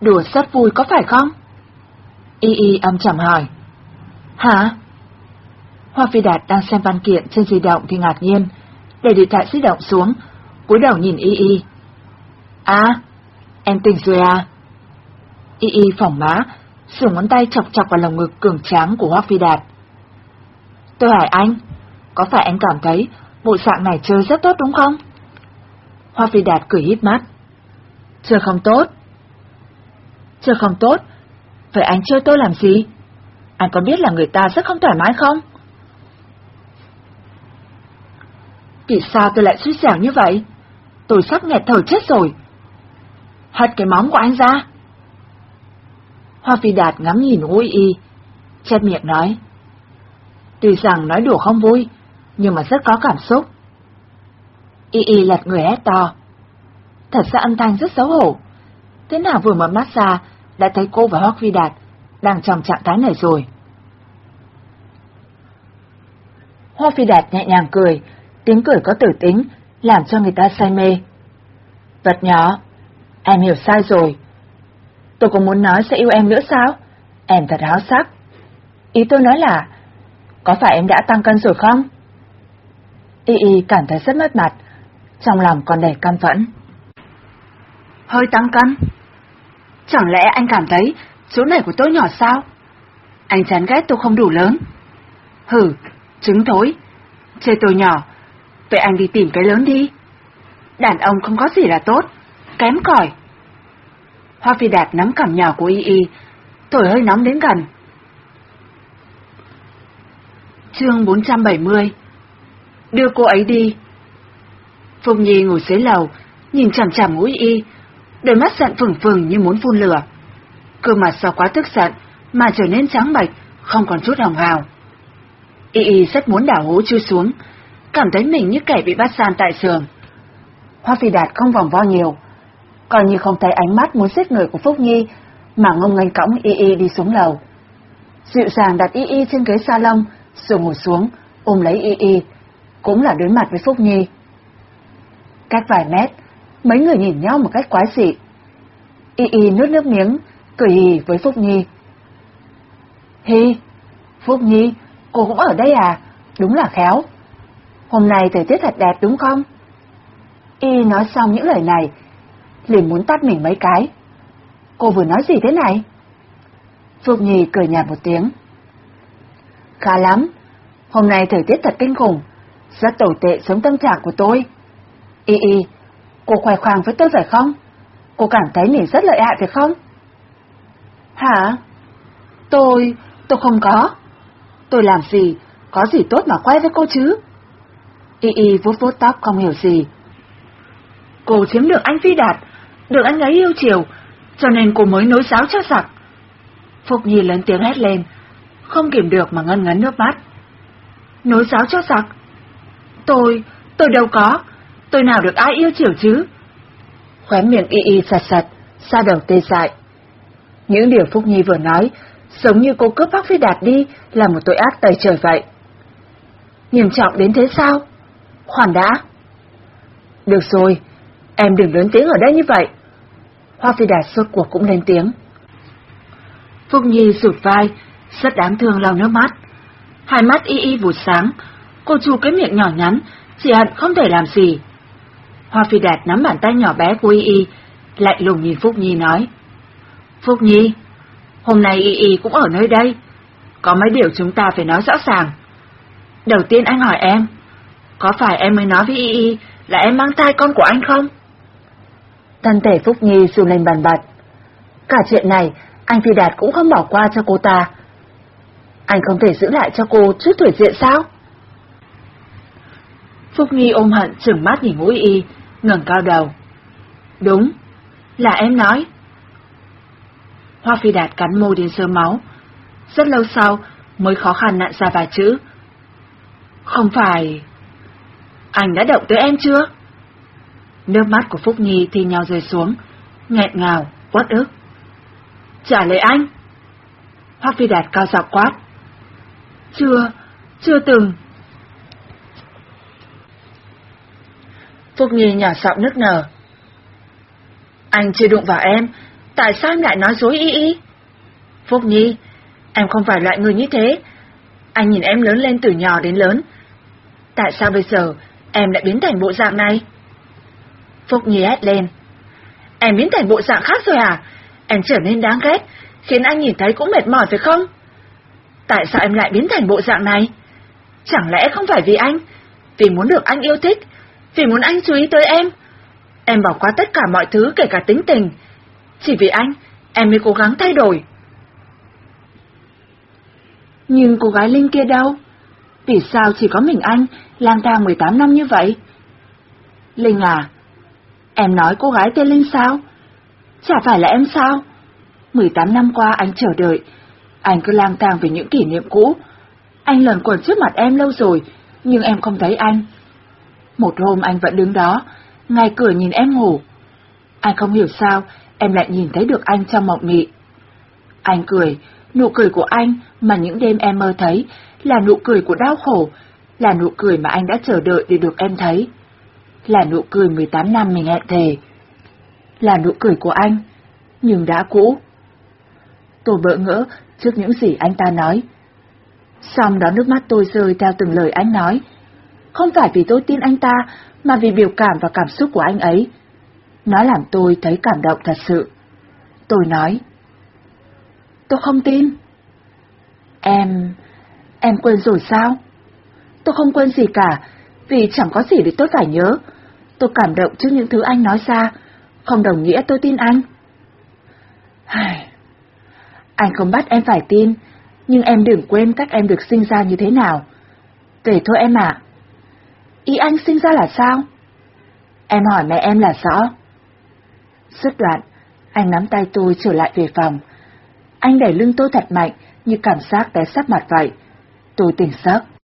Đùa rất vui có phải không? Y y âm trầm hỏi. Hả? Hoa Phi Đạt đang xem văn kiện trên di động thì ngạc nhiên, để điện thoại di động xuống, cúi đầu nhìn Y y. À, em tỉnh rồi à? Y y phỏng má, sửa ngón tay chọc chọc vào lồng ngực cường tráng của Hoa Phi Đạt. Tôi hỏi anh, có phải anh cảm thấy bộ dạng này chơi rất tốt đúng không? Hoa Phi Đạt cười hít mắt. Chơi không tốt. Chơi không tốt? Vậy anh chơi tôi làm gì? Anh có biết là người ta rất không thoải mái không? Vì sao tôi lại suy xẻo như vậy? Tôi sắp nghẹt thở chết rồi. Hất cái móng của anh ra. Hoa Phi Đạt ngắm nhìn Ui Y, chép miệng nói. Tuy rằng nói đùa không vui, nhưng mà rất có cảm xúc. Y Y lật người hét to. Thật ra âm thanh rất xấu hổ. Thế nào vừa mở mắt ra, đã thấy cô và Hoác Phi Đạt đang trong trạng thái này rồi. Hoa Phi Đạt nhẹ nhàng cười, tiếng cười có tử tính, làm cho người ta say mê. Vật nhỏ, em hiểu sai rồi. Tôi cũng muốn nói sẽ yêu em nữa sao? Em thật háo sắc. Ý tôi nói là, có phải em đã tăng cân rồi không? Y Y cảm thấy rất mất mặt, trong lòng còn đầy căm phẫn. Hơi tăng cân? Chẳng lẽ anh cảm thấy số này của tôi nhỏ sao? Anh chán ghét tôi không đủ lớn. Hử, trứng thối. Chê tôi nhỏ, vậy anh đi tìm cái lớn đi. Đàn ông không có gì là tốt, kém cỏi. Hoa Phi Đạt nắm cằm nhỏ của Y Y, thổi hơi nóng đến gần. Chương 470 Đưa cô ấy đi. Phùng Nhi ngồi dưới lầu, nhìn chằm chằm mũi Y, đôi mắt giận phừng phừng như muốn phun lửa. Cơ mặt sau quá tức giận mà trở nên trắng bạch không còn chút hồng hào. Y Y rất muốn đảo hố chui xuống, cảm thấy mình như kẻ bị bắt san tại giường. Hoa Phi Đạt không vòng vo nhiều, coi như không thấy ánh mắt muốn giết người của Phúc Nhi, mà ngông nghênh cõng Y Y đi xuống lầu. Dịu dàng đặt Y Y trên ghế salon, rồi ngồi xuống, ôm lấy Y Y, cũng là đối mặt với Phúc Nhi. Cách vài mét, mấy người nhìn nhau một cách quái dị. Y Y nuốt nước miếng, cười hì với Phúc Nhi. Hi, Phúc Nhi, cô cũng ở đây à? Đúng là khéo. Hôm nay thời tiết thật đẹp đúng không? Y nói xong những lời này, liền muốn tắt mình mấy cái. Cô vừa nói gì thế này? Phúc Nhi cười nhạt một tiếng. Khá lắm, hôm nay thời tiết thật kinh khủng, rất tồi tệ sống tâm trạng của tôi. Y y, cô khoe khoang với tôi phải không? Cô cảm thấy mình rất lợi hại phải không? Hả? Tôi, tôi không có. Tôi làm gì, có gì tốt mà quay với cô chứ? Y y vuốt vuốt tóc không hiểu gì. Cô chiếm được anh Phi Đạt, được anh ấy yêu chiều, cho nên cô mới nối giáo cho sặc. Phục Nhi lớn tiếng hét lên, không kìm được mà ngân ngấn nước mắt. Nối giáo cho giặc? Tôi, tôi đâu có, tôi nào được ai yêu chiều chứ? Khóe miệng y y sạch sạch, xa đầu tê dại. Những điều Phúc Nhi vừa nói, giống như cô cướp bác Phi Đạt đi là một tội ác tày trời vậy. Nghiêm trọng đến thế sao? khoản đã. Được rồi, em đừng lớn tiếng ở đây như vậy. Hoa Phi Đạt suốt cuộc cũng lên tiếng. Phúc Nhi rụt vai, rất đáng thương lau nước mắt. Hai mắt y y vụt sáng, cô chu cái miệng nhỏ nhắn, chỉ hận không thể làm gì. Hoa Phi Đạt nắm bàn tay nhỏ bé của y y, lạnh lùng nhìn Phúc Nhi nói. Phúc Nhi, hôm nay y y cũng ở nơi đây, có mấy điều chúng ta phải nói rõ ràng. Đầu tiên anh hỏi em, có phải em mới nói với y y là em mang thai con của anh không? Thân thể Phúc Nhi run lên bàn bật. Cả chuyện này, anh Phi Đạt cũng không bỏ qua cho cô ta. Anh không thể giữ lại cho cô chút tuổi diện sao? Phúc Nhi ôm hận trừng mắt nhìn mũi y, ngẩng cao đầu. Đúng, là em nói. Hoa Phi Đạt cắn môi đến sơ máu. Rất lâu sau mới khó khăn nặn ra vài chữ. Không phải... Anh đã động tới em chưa? Nước mắt của Phúc Nhi thì nhau rơi xuống, nghẹn ngào, uất ức. Trả lời anh. Hoa Phi Đạt cao giọng quát. Chưa, chưa từng. Phúc Nhi nhỏ giọng nức nở. Anh chưa đụng vào em, tại sao em lại nói dối y y? Phúc Nhi, em không phải loại người như thế. Anh nhìn em lớn lên từ nhỏ đến lớn. Tại sao bây giờ em lại biến thành bộ dạng này? Phúc Nhi hét lên. Em biến thành bộ dạng khác rồi à? Em trở nên đáng ghét, khiến anh nhìn thấy cũng mệt mỏi phải không? Tại sao em lại biến thành bộ dạng này? Chẳng lẽ không phải vì anh? Vì muốn được anh yêu thích? Vì muốn anh chú ý tới em? Em bỏ qua tất cả mọi thứ kể cả tính tình. Chỉ vì anh, em mới cố gắng thay đổi. Nhưng cô gái Linh kia đâu? Vì sao chỉ có mình anh lang thang 18 năm như vậy? Linh à, em nói cô gái tên Linh sao? Chả phải là em sao? 18 năm qua anh chờ đợi, anh cứ lang thang về những kỷ niệm cũ. Anh lần quẩn trước mặt em lâu rồi, nhưng em không thấy anh. Một hôm anh vẫn đứng đó, ngay cửa nhìn em ngủ. Anh không hiểu sao em lại nhìn thấy được anh trong mộng mị. Anh cười, nụ cười của anh mà những đêm em mơ thấy là nụ cười của đau khổ, là nụ cười mà anh đã chờ đợi để được em thấy. Là nụ cười 18 năm mình hẹn thề. Là nụ cười của anh, nhưng đã cũ. Tôi bỡ ngỡ trước những gì anh ta nói. Xong đó nước mắt tôi rơi theo từng lời anh nói. Không phải vì tôi tin anh ta, mà vì biểu cảm và cảm xúc của anh ấy. Nó làm tôi thấy cảm động thật sự. Tôi nói. Tôi không tin. Em... em quên rồi sao? Tôi không quên gì cả, vì chẳng có gì để tôi phải nhớ. Tôi cảm động trước những thứ anh nói ra, không đồng nghĩa tôi tin anh. Hài. Anh không bắt em phải tin, nhưng em đừng quên cách em được sinh ra như thế nào. Kể thôi em ạ. Ý anh sinh ra là sao? Em hỏi mẹ em là rõ. Xuất đoạn, anh nắm tay tôi trở lại về phòng. Anh đẩy lưng tôi thật mạnh, như cảm giác té sắp mặt vậy. Tôi tỉnh giấc.